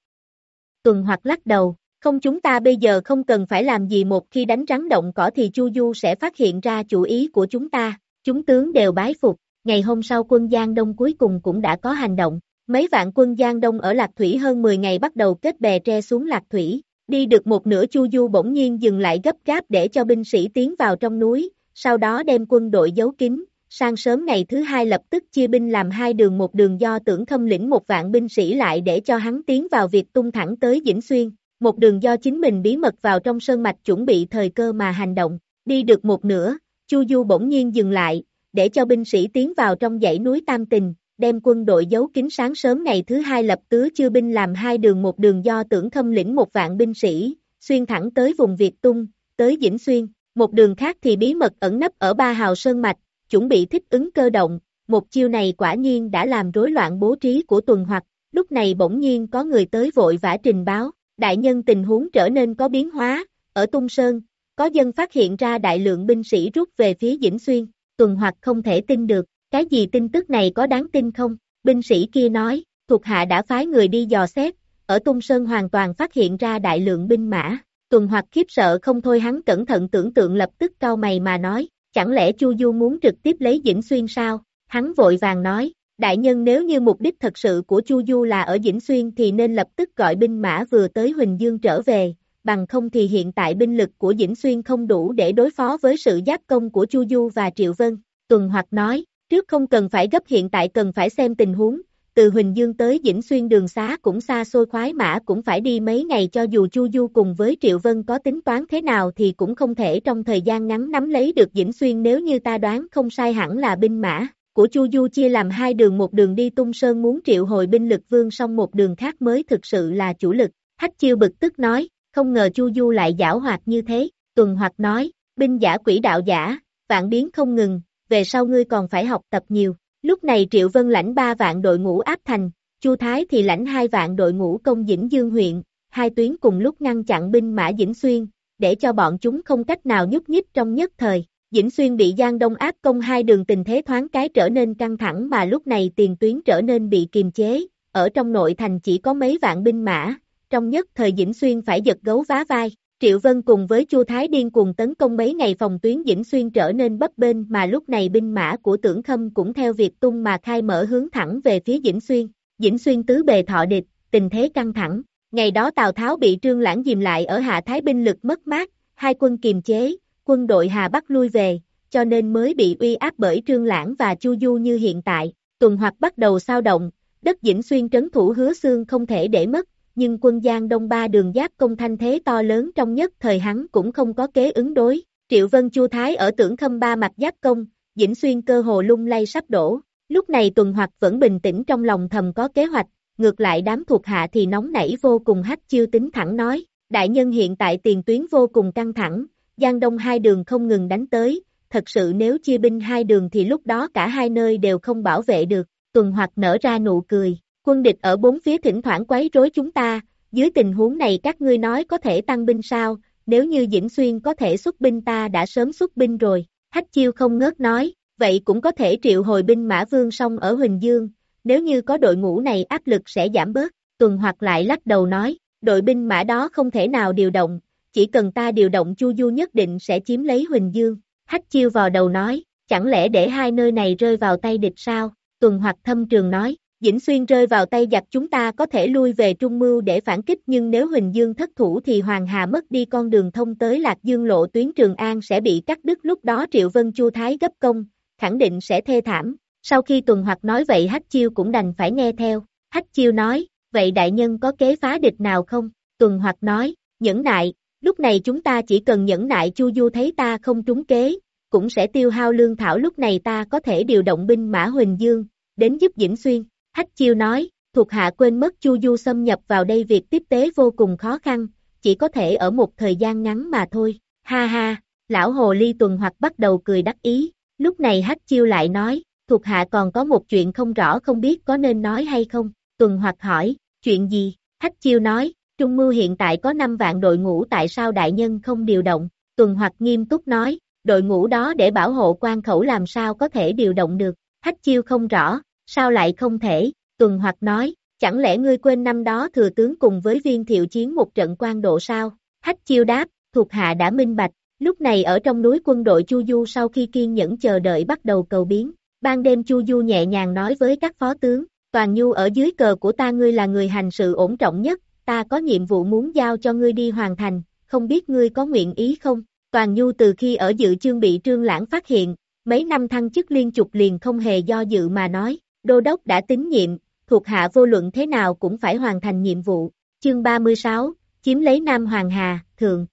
Tuần hoặc lắc đầu, không chúng ta bây giờ không cần phải làm gì một khi đánh rắn động cỏ thì Chu Du sẽ phát hiện ra chủ ý của chúng ta, chúng tướng đều bái phục, ngày hôm sau quân Giang Đông cuối cùng cũng đã có hành động, mấy vạn quân Giang Đông ở Lạc Thủy hơn 10 ngày bắt đầu kết bè tre xuống Lạc Thủy, đi được một nửa Chu Du bỗng nhiên dừng lại gấp gáp để cho binh sĩ tiến vào trong núi, sau đó đem quân đội giấu kín, sang sớm ngày thứ hai lập tức chia binh làm hai đường một đường do tưởng khâm lĩnh một vạn binh sĩ lại để cho hắn tiến vào việc tung thẳng tới Dĩnh Xuyên, một đường do chính mình bí mật vào trong sơn mạch chuẩn bị thời cơ mà hành động, đi được một nửa, Chu Du bỗng nhiên dừng lại, để cho binh sĩ tiến vào trong dãy núi Tam Tình, đem quân đội giấu kín sáng sớm ngày thứ hai lập tứ chư binh làm hai đường một đường do tưởng thâm lĩnh một vạn binh sĩ, xuyên thẳng tới vùng Việt Tung, tới Dĩnh Xuyên, một đường khác thì bí mật ẩn nấp ở Ba Hào Sơn Mạch, chuẩn bị thích ứng cơ động, một chiêu này quả nhiên đã làm rối loạn bố trí của tuần hoặc, lúc này bỗng nhiên có người tới vội vã trình báo, đại nhân tình huống trở nên có biến hóa, ở Tung Sơn, có dân phát hiện ra đại lượng binh sĩ rút về phía Dĩnh Xuyên, tuần hoặc không thể tin được, cái gì tin tức này có đáng tin không, binh sĩ kia nói, thuộc hạ đã phái người đi dò xét, ở Tung Sơn hoàn toàn phát hiện ra đại lượng binh mã, tuần hoặc khiếp sợ không thôi hắn cẩn thận tưởng tượng lập tức cao mày mà nói, chẳng lẽ Chu Du muốn trực tiếp lấy Dĩnh Xuyên sao? Hắn vội vàng nói, đại nhân nếu như mục đích thật sự của Chu Du là ở Dĩnh Xuyên thì nên lập tức gọi binh mã vừa tới Huỳnh Dương trở về, bằng không thì hiện tại binh lực của Dĩnh Xuyên không đủ để đối phó với sự giáp công của Chu Du và Triệu Vân. Tuần Hoạt nói, trước không cần phải gấp hiện tại cần phải xem tình huống, từ Huỳnh Dương tới Dĩnh Xuyên đường xá cũng xa xôi khoái mã cũng phải đi mấy ngày cho dù Chu Du cùng với Triệu Vân có tính toán thế nào thì cũng không thể trong thời gian ngắn nắm lấy được Dĩnh Xuyên nếu như ta đoán không sai hẳn là binh mã của Chu Du chia làm hai đường một đường đi tung sơn muốn triệu hồi binh lực vương Song một đường khác mới thực sự là chủ lực. Hách chiêu bực tức nói, không ngờ Chu Du lại giảo hoạt như thế, tuần Hoạt nói, binh giả quỷ đạo giả, vạn biến không ngừng, về sau ngươi còn phải học tập nhiều, Lúc này Triệu Vân lãnh ba vạn đội ngũ áp thành, Chu Thái thì lãnh hai vạn đội ngũ công Dĩnh Dương huyện, hai tuyến cùng lúc ngăn chặn binh mã Dĩnh Xuyên, để cho bọn chúng không cách nào nhúc nhích trong nhất thời. Dĩnh Xuyên bị Giang Đông áp công hai đường tình thế thoáng cái trở nên căng thẳng mà lúc này tiền tuyến trở nên bị kiềm chế, ở trong nội thành chỉ có mấy vạn binh mã, trong nhất thời Dĩnh Xuyên phải giật gấu vá vai, Triệu Vân cùng với Chu Thái điên cuồng tấn công mấy ngày phòng tuyến Dĩnh Xuyên trở nên bấp bênh mà lúc này binh mã của tưởng khâm cũng theo việc tung mà khai mở hướng thẳng về phía Dĩnh Xuyên. Dĩnh Xuyên tứ bề thọ địch, tình thế căng thẳng. Ngày đó Tào Tháo bị Trương Lãng dìm lại ở Hạ Thái binh lực mất mát, hai quân kiềm chế, quân đội Hà Bắc lui về, cho nên mới bị uy áp bởi Trương Lãng và Chu Du như hiện tại. Tuần hoặc bắt đầu sao động, đất Dĩnh Xuyên trấn thủ hứa xương không thể để mất, nhưng quân Giang Đông ba đường giáp công thanh thế to lớn trong nhất thời hắn cũng không có kế ứng đối. Triệu Vân Chu Thái ở tưởng khâm ba mặt giáp công, Dĩnh Xuyên cơ hồ lung lay sắp đổ. Lúc này tuần hoặc vẫn bình tĩnh trong lòng thầm có kế hoạch, ngược lại đám thuộc hạ thì nóng nảy vô cùng hách chiêu tính thẳng nói, đại nhân hiện tại tiền tuyến vô cùng căng thẳng, Giang Đông hai đường không ngừng đánh tới, thật sự nếu chia binh hai đường thì lúc đó cả hai nơi đều không bảo vệ được, tuần hoặc nở ra nụ cười, Quân địch ở bốn phía thỉnh thoảng quấy rối chúng ta, dưới tình huống này các ngươi nói có thể tăng binh sao, nếu như Dĩnh Xuyên có thể xuất binh ta đã sớm xuất binh rồi, Hách Chiêu không ngớt nói, vậy cũng có thể triệu hồi binh mã vương song ở Huỳnh Dương, nếu như có đội ngũ này áp lực sẽ giảm bớt, tuần hoặc lại lắc đầu nói, đội binh mã đó không thể nào điều động, chỉ cần ta điều động Chu Du nhất định sẽ chiếm lấy Huỳnh Dương, Hách Chiêu vào đầu nói, chẳng lẽ để hai nơi này rơi vào tay địch sao, tuần hoặc thâm trường nói, Dĩnh Xuyên rơi vào tay giặc chúng ta có thể lui về Trung Mưu để phản kích nhưng nếu Huỳnh Dương thất thủ thì Hoàng Hà mất đi con đường thông tới Lạc Dương lộ tuyến Trường An sẽ bị cắt đứt lúc đó Triệu Vân Chu Thái gấp công, khẳng định sẽ thê thảm. Sau khi Tuần Hoặc nói vậy Hách Chiêu cũng đành phải nghe theo. Hách Chiêu nói, vậy đại nhân có kế phá địch nào không? Tuần Hoặc nói, nhẫn nại, lúc này chúng ta chỉ cần nhẫn nại Chu Du thấy ta không trúng kế, cũng sẽ tiêu hao lương thảo lúc này ta có thể điều động binh mã Huỳnh Dương, đến giúp Dĩnh Xuyên. Hách chiêu nói, thuộc hạ quên mất Chu Du xâm nhập vào đây việc tiếp tế vô cùng khó khăn, chỉ có thể ở một thời gian ngắn mà thôi. Ha ha, lão hồ ly tuần hoặc bắt đầu cười đắc ý, lúc này Hách chiêu lại nói, thuộc hạ còn có một chuyện không rõ không biết có nên nói hay không. Tuần hoặc hỏi, chuyện gì? Hách chiêu nói, Trung Mưu hiện tại có 5 vạn đội ngũ tại sao đại nhân không điều động? Tuần hoặc nghiêm túc nói, đội ngũ đó để bảo hộ quan khẩu làm sao có thể điều động được? Hách chiêu không rõ, sao lại không thể, tuần hoặc nói, chẳng lẽ ngươi quên năm đó thừa tướng cùng với viên thiệu chiến một trận quan độ sao, hách chiêu đáp, thuộc hạ đã minh bạch, lúc này ở trong núi quân đội Chu Du sau khi kiên nhẫn chờ đợi bắt đầu cầu biến, ban đêm Chu Du nhẹ nhàng nói với các phó tướng, toàn nhu ở dưới cờ của ta ngươi là người hành sự ổn trọng nhất, ta có nhiệm vụ muốn giao cho ngươi đi hoàn thành, không biết ngươi có nguyện ý không, toàn nhu từ khi ở dự chương bị trương lãng phát hiện, mấy năm thăng chức liên chục liền không hề do dự mà nói, Đô đốc đã tín nhiệm, thuộc hạ vô luận thế nào cũng phải hoàn thành nhiệm vụ. Chương 36, chiếm lấy Nam Hoàng Hà, thường.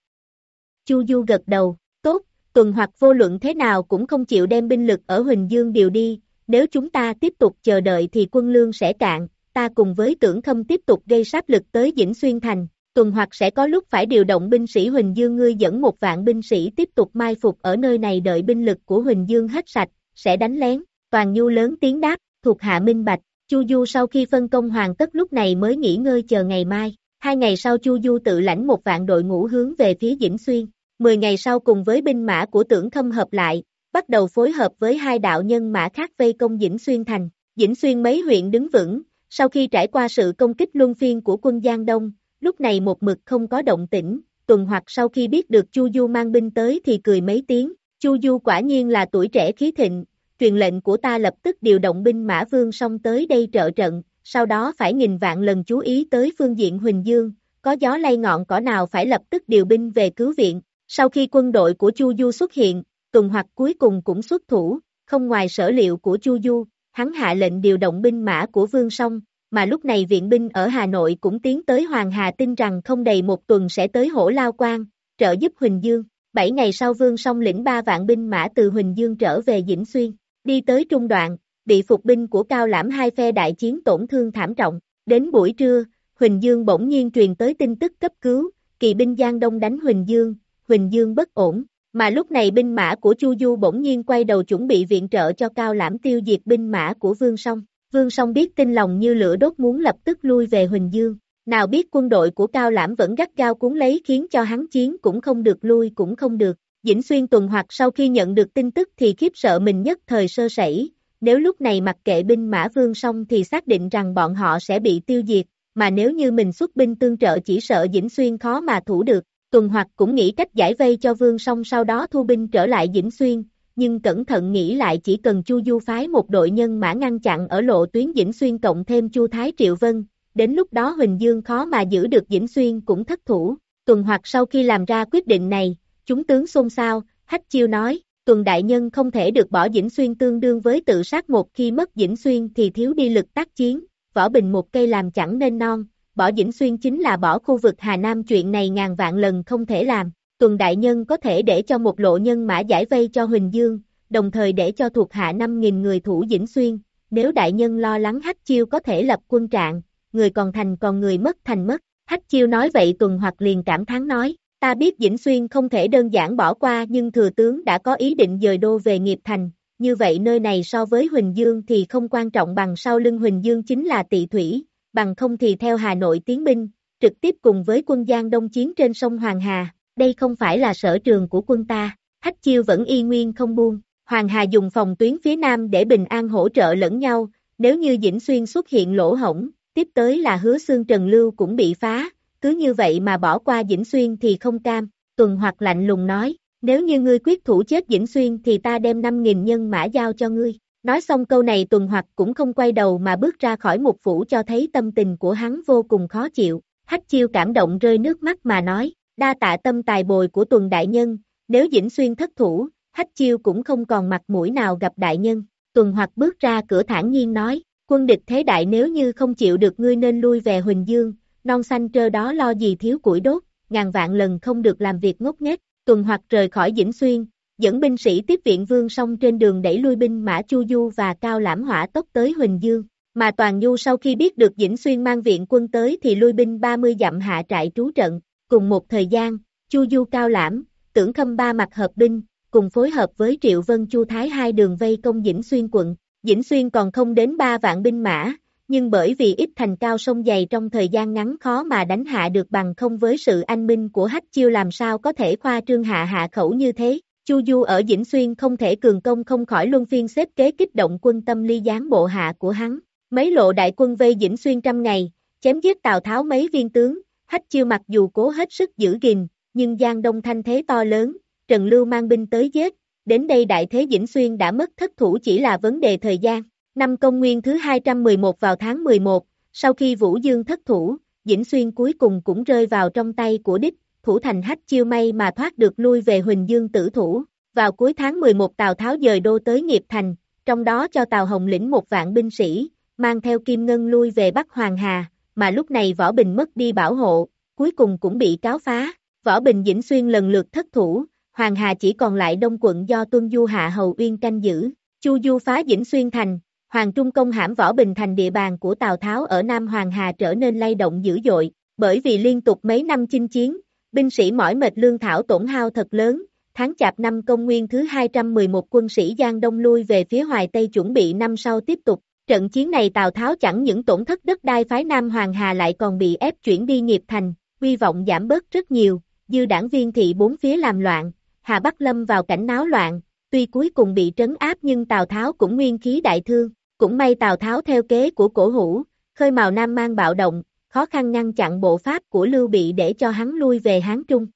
Chu Du gật đầu, tốt, tuần hoặc vô luận thế nào cũng không chịu đem binh lực ở Huỳnh Dương điều đi, nếu chúng ta tiếp tục chờ đợi thì quân lương sẽ cạn, ta cùng với tưởng Thâm tiếp tục gây sáp lực tới Dĩnh Xuyên Thành, tuần hoặc sẽ có lúc phải điều động binh sĩ Huỳnh Dương ngươi dẫn một vạn binh sĩ tiếp tục mai phục ở nơi này đợi binh lực của Huỳnh Dương hết sạch, sẽ đánh lén, toàn nhu lớn tiếng đáp, thuộc hạ minh bạch, Chu Du sau khi phân công hoàn tất lúc này mới nghỉ ngơi chờ ngày mai, hai ngày sau Chu Du tự lãnh một vạn đội ngũ hướng về phía Dĩnh Xuyên, mười ngày sau cùng với binh mã của tưởng Thâm hợp lại, bắt đầu phối hợp với hai đạo nhân mã khác vây công Dĩnh Xuyên thành, Dĩnh Xuyên mấy huyện đứng vững, sau khi trải qua sự công kích luân phiên của quân Giang Đông, lúc này một mực không có động tĩnh, tuần hoặc sau khi biết được Chu Du mang binh tới thì cười mấy tiếng, Chu Du quả nhiên là tuổi trẻ khí thịnh, truyền lệnh của ta lập tức điều động binh mã vương song tới đây trợ trận, sau đó phải nghìn vạn lần chú ý tới phương diện Huỳnh Dương, có gió lay ngọn cỏ nào phải lập tức điều binh về cứu viện. Sau khi quân đội của Chu Du xuất hiện, tuần hoặc cuối cùng cũng xuất thủ, không ngoài sở liệu của Chu Du, hắn hạ lệnh điều động binh mã của Vương Song, mà lúc này viện binh ở Hà Nội cũng tiến tới Hoàng Hà tin rằng không đầy một tuần sẽ tới Hổ Lao Quan, trợ giúp Huỳnh Dương. Bảy ngày sau Vương Song lĩnh ba vạn binh mã từ Huỳnh Dương trở về Dĩnh Xuyên. Đi tới trung đoạn, bị phục binh của Cao Lãm hai phe đại chiến tổn thương thảm trọng. Đến buổi trưa, Huỳnh Dương bỗng nhiên truyền tới tin tức cấp cứu, kỳ binh Giang Đông đánh Huỳnh Dương, Huỳnh Dương bất ổn, mà lúc này binh mã của Chu Du bỗng nhiên quay đầu chuẩn bị viện trợ cho Cao Lãm tiêu diệt binh mã của Vương Song. Vương Song biết tin lòng như lửa đốt muốn lập tức lui về Huỳnh Dương, nào biết quân đội của Cao Lãm vẫn gắt gao cuốn lấy khiến cho hắn chiến cũng không được lui cũng không được, Dĩnh Xuyên tuần hoặc sau khi nhận được tin tức thì khiếp sợ mình nhất thời sơ sẩy, nếu lúc này mặc kệ binh mã vương Song thì xác định rằng bọn họ sẽ bị tiêu diệt, mà nếu như mình xuất binh tương trợ chỉ sợ Dĩnh Xuyên khó mà thủ được, tuần Hoạt cũng nghĩ cách giải vây cho vương Song sau đó thu binh trở lại Dĩnh Xuyên, nhưng cẩn thận nghĩ lại chỉ cần Chu Du phái một đội nhân mã ngăn chặn ở lộ tuyến Dĩnh Xuyên cộng thêm Chu Thái Triệu Vân, đến lúc đó Huỳnh Dương khó mà giữ được Dĩnh Xuyên cũng thất thủ, tuần Hoạt sau khi làm ra quyết định này, Chúng tướng xôn xao, Hách Chiêu nói, tuần đại nhân không thể được bỏ Dĩnh Xuyên tương đương với tự sát một khi mất Dĩnh Xuyên thì thiếu đi lực tác chiến, võ bình một cây làm chẳng nên non, bỏ Dĩnh Xuyên chính là bỏ khu vực Hà Nam chuyện này ngàn vạn lần không thể làm, tuần đại nhân có thể để cho một lộ nhân mã giải vây cho Huỳnh Dương, đồng thời để cho thuộc hạ 5.000 người thủ Dĩnh Xuyên, nếu đại nhân lo lắng Hách Chiêu có thể lập quân trạng, người còn thành còn người mất thành mất, Hách Chiêu nói vậy tuần hoặc liền cảm thán nói, Ta biết Dĩnh Xuyên không thể đơn giản bỏ qua nhưng thừa tướng đã có ý định dời đô về nghiệp thành, như vậy nơi này so với Huỳnh Dương thì không quan trọng bằng sau lưng Huỳnh Dương chính là tị thủy, bằng không thì theo Hà Nội tiến binh, trực tiếp cùng với quân Giang Đông chiến trên sông Hoàng Hà, đây không phải là sở trường của quân ta, Hách Chiêu vẫn y nguyên không buông, Hoàng Hà dùng phòng tuyến phía nam để bình an hỗ trợ lẫn nhau, nếu như Dĩnh Xuyên xuất hiện lỗ hổng, tiếp tới là hứa xương Trần Lưu cũng bị phá, cứ như vậy mà bỏ qua Dĩnh Xuyên thì không cam, tuần hoặc lạnh lùng nói, nếu như ngươi quyết thủ chết Dĩnh Xuyên thì ta đem 5.000 nhân mã giao cho ngươi. Nói xong câu này tuần hoặc cũng không quay đầu mà bước ra khỏi một phủ cho thấy tâm tình của hắn vô cùng khó chịu. Hách chiêu cảm động rơi nước mắt mà nói, đa tạ tâm tài bồi của tuần đại nhân, nếu Dĩnh Xuyên thất thủ, Hách chiêu cũng không còn mặt mũi nào gặp đại nhân. Tuần hoặc bước ra cửa thản nhiên nói, quân địch thế đại nếu như không chịu được ngươi nên lui về Huỳnh Dương, non xanh trơ đó lo gì thiếu củi đốt, ngàn vạn lần không được làm việc ngốc nghếch. Tuần hoặc rời khỏi Dĩnh Xuyên, dẫn binh sĩ tiếp viện vương song trên đường đẩy lui binh mã Chu Du và Cao Lãm hỏa tốc tới Huỳnh Dương. Mà Toàn Du sau khi biết được Dĩnh Xuyên mang viện quân tới thì lui binh 30 dặm hạ trại trú trận, cùng một thời gian, Chu Du Cao Lãm, tưởng khâm ba mặt hợp binh, cùng phối hợp với Triệu Vân Chu Thái hai đường vây công Dĩnh Xuyên quận. Dĩnh Xuyên còn không đến 3 vạn binh mã, nhưng bởi vì ít thành cao sông dày trong thời gian ngắn khó mà đánh hạ được bằng không với sự anh minh của Hách Chiêu làm sao có thể khoa trương hạ hạ khẩu như thế. Chu Du ở Dĩnh Xuyên không thể cường công không khỏi luân phiên xếp kế kích động quân tâm ly gián bộ hạ của hắn. Mấy lộ đại quân vây Dĩnh Xuyên trăm ngày, chém giết Tào Tháo mấy viên tướng, Hách Chiêu mặc dù cố hết sức giữ gìn, nhưng Giang Đông thanh thế to lớn, Trần Lưu mang binh tới giết, đến đây đại thế Dĩnh Xuyên đã mất thất thủ chỉ là vấn đề thời gian. Năm công nguyên thứ 211 vào tháng 11, sau khi Vũ Dương thất thủ, Dĩnh Xuyên cuối cùng cũng rơi vào trong tay của đích, thủ thành hách chiêu may mà thoát được lui về Huỳnh Dương tử thủ. Vào cuối tháng 11 Tào Tháo dời đô tới nghiệp thành, trong đó cho Tào Hồng lĩnh một vạn binh sĩ, mang theo Kim Ngân lui về Bắc Hoàng Hà, mà lúc này Võ Bình mất đi bảo hộ, cuối cùng cũng bị cáo phá. Võ Bình Dĩnh Xuyên lần lượt thất thủ, Hoàng Hà chỉ còn lại đông quận do Tuân Du Hạ Hầu Uyên canh giữ. Chu Du phá Dĩnh Xuyên thành, Hoàng Trung Công hãm Võ Bình thành địa bàn của Tào Tháo ở Nam Hoàng Hà trở nên lay động dữ dội, bởi vì liên tục mấy năm chinh chiến, binh sĩ mỏi mệt lương thảo tổn hao thật lớn, tháng chạp năm công nguyên thứ 211 quân sĩ Giang Đông lui về phía Hoài Tây chuẩn bị năm sau tiếp tục. Trận chiến này Tào Tháo chẳng những tổn thất đất đai phái Nam Hoàng Hà lại còn bị ép chuyển đi nghiệp thành, hy vọng giảm bớt rất nhiều, dư đảng viên thị bốn phía làm loạn, Hà Bắc lâm vào cảnh náo loạn, tuy cuối cùng bị trấn áp nhưng Tào Tháo cũng nguyên khí đại thương, cũng may Tào Tháo theo kế của cổ hủ, khơi mào Nam mang bạo động, khó khăn ngăn chặn bộ pháp của Lưu Bị để cho hắn lui về Hán Trung.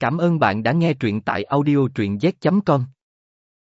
Cảm ơn bạn đã nghe truyện tại audiotruyenz.com.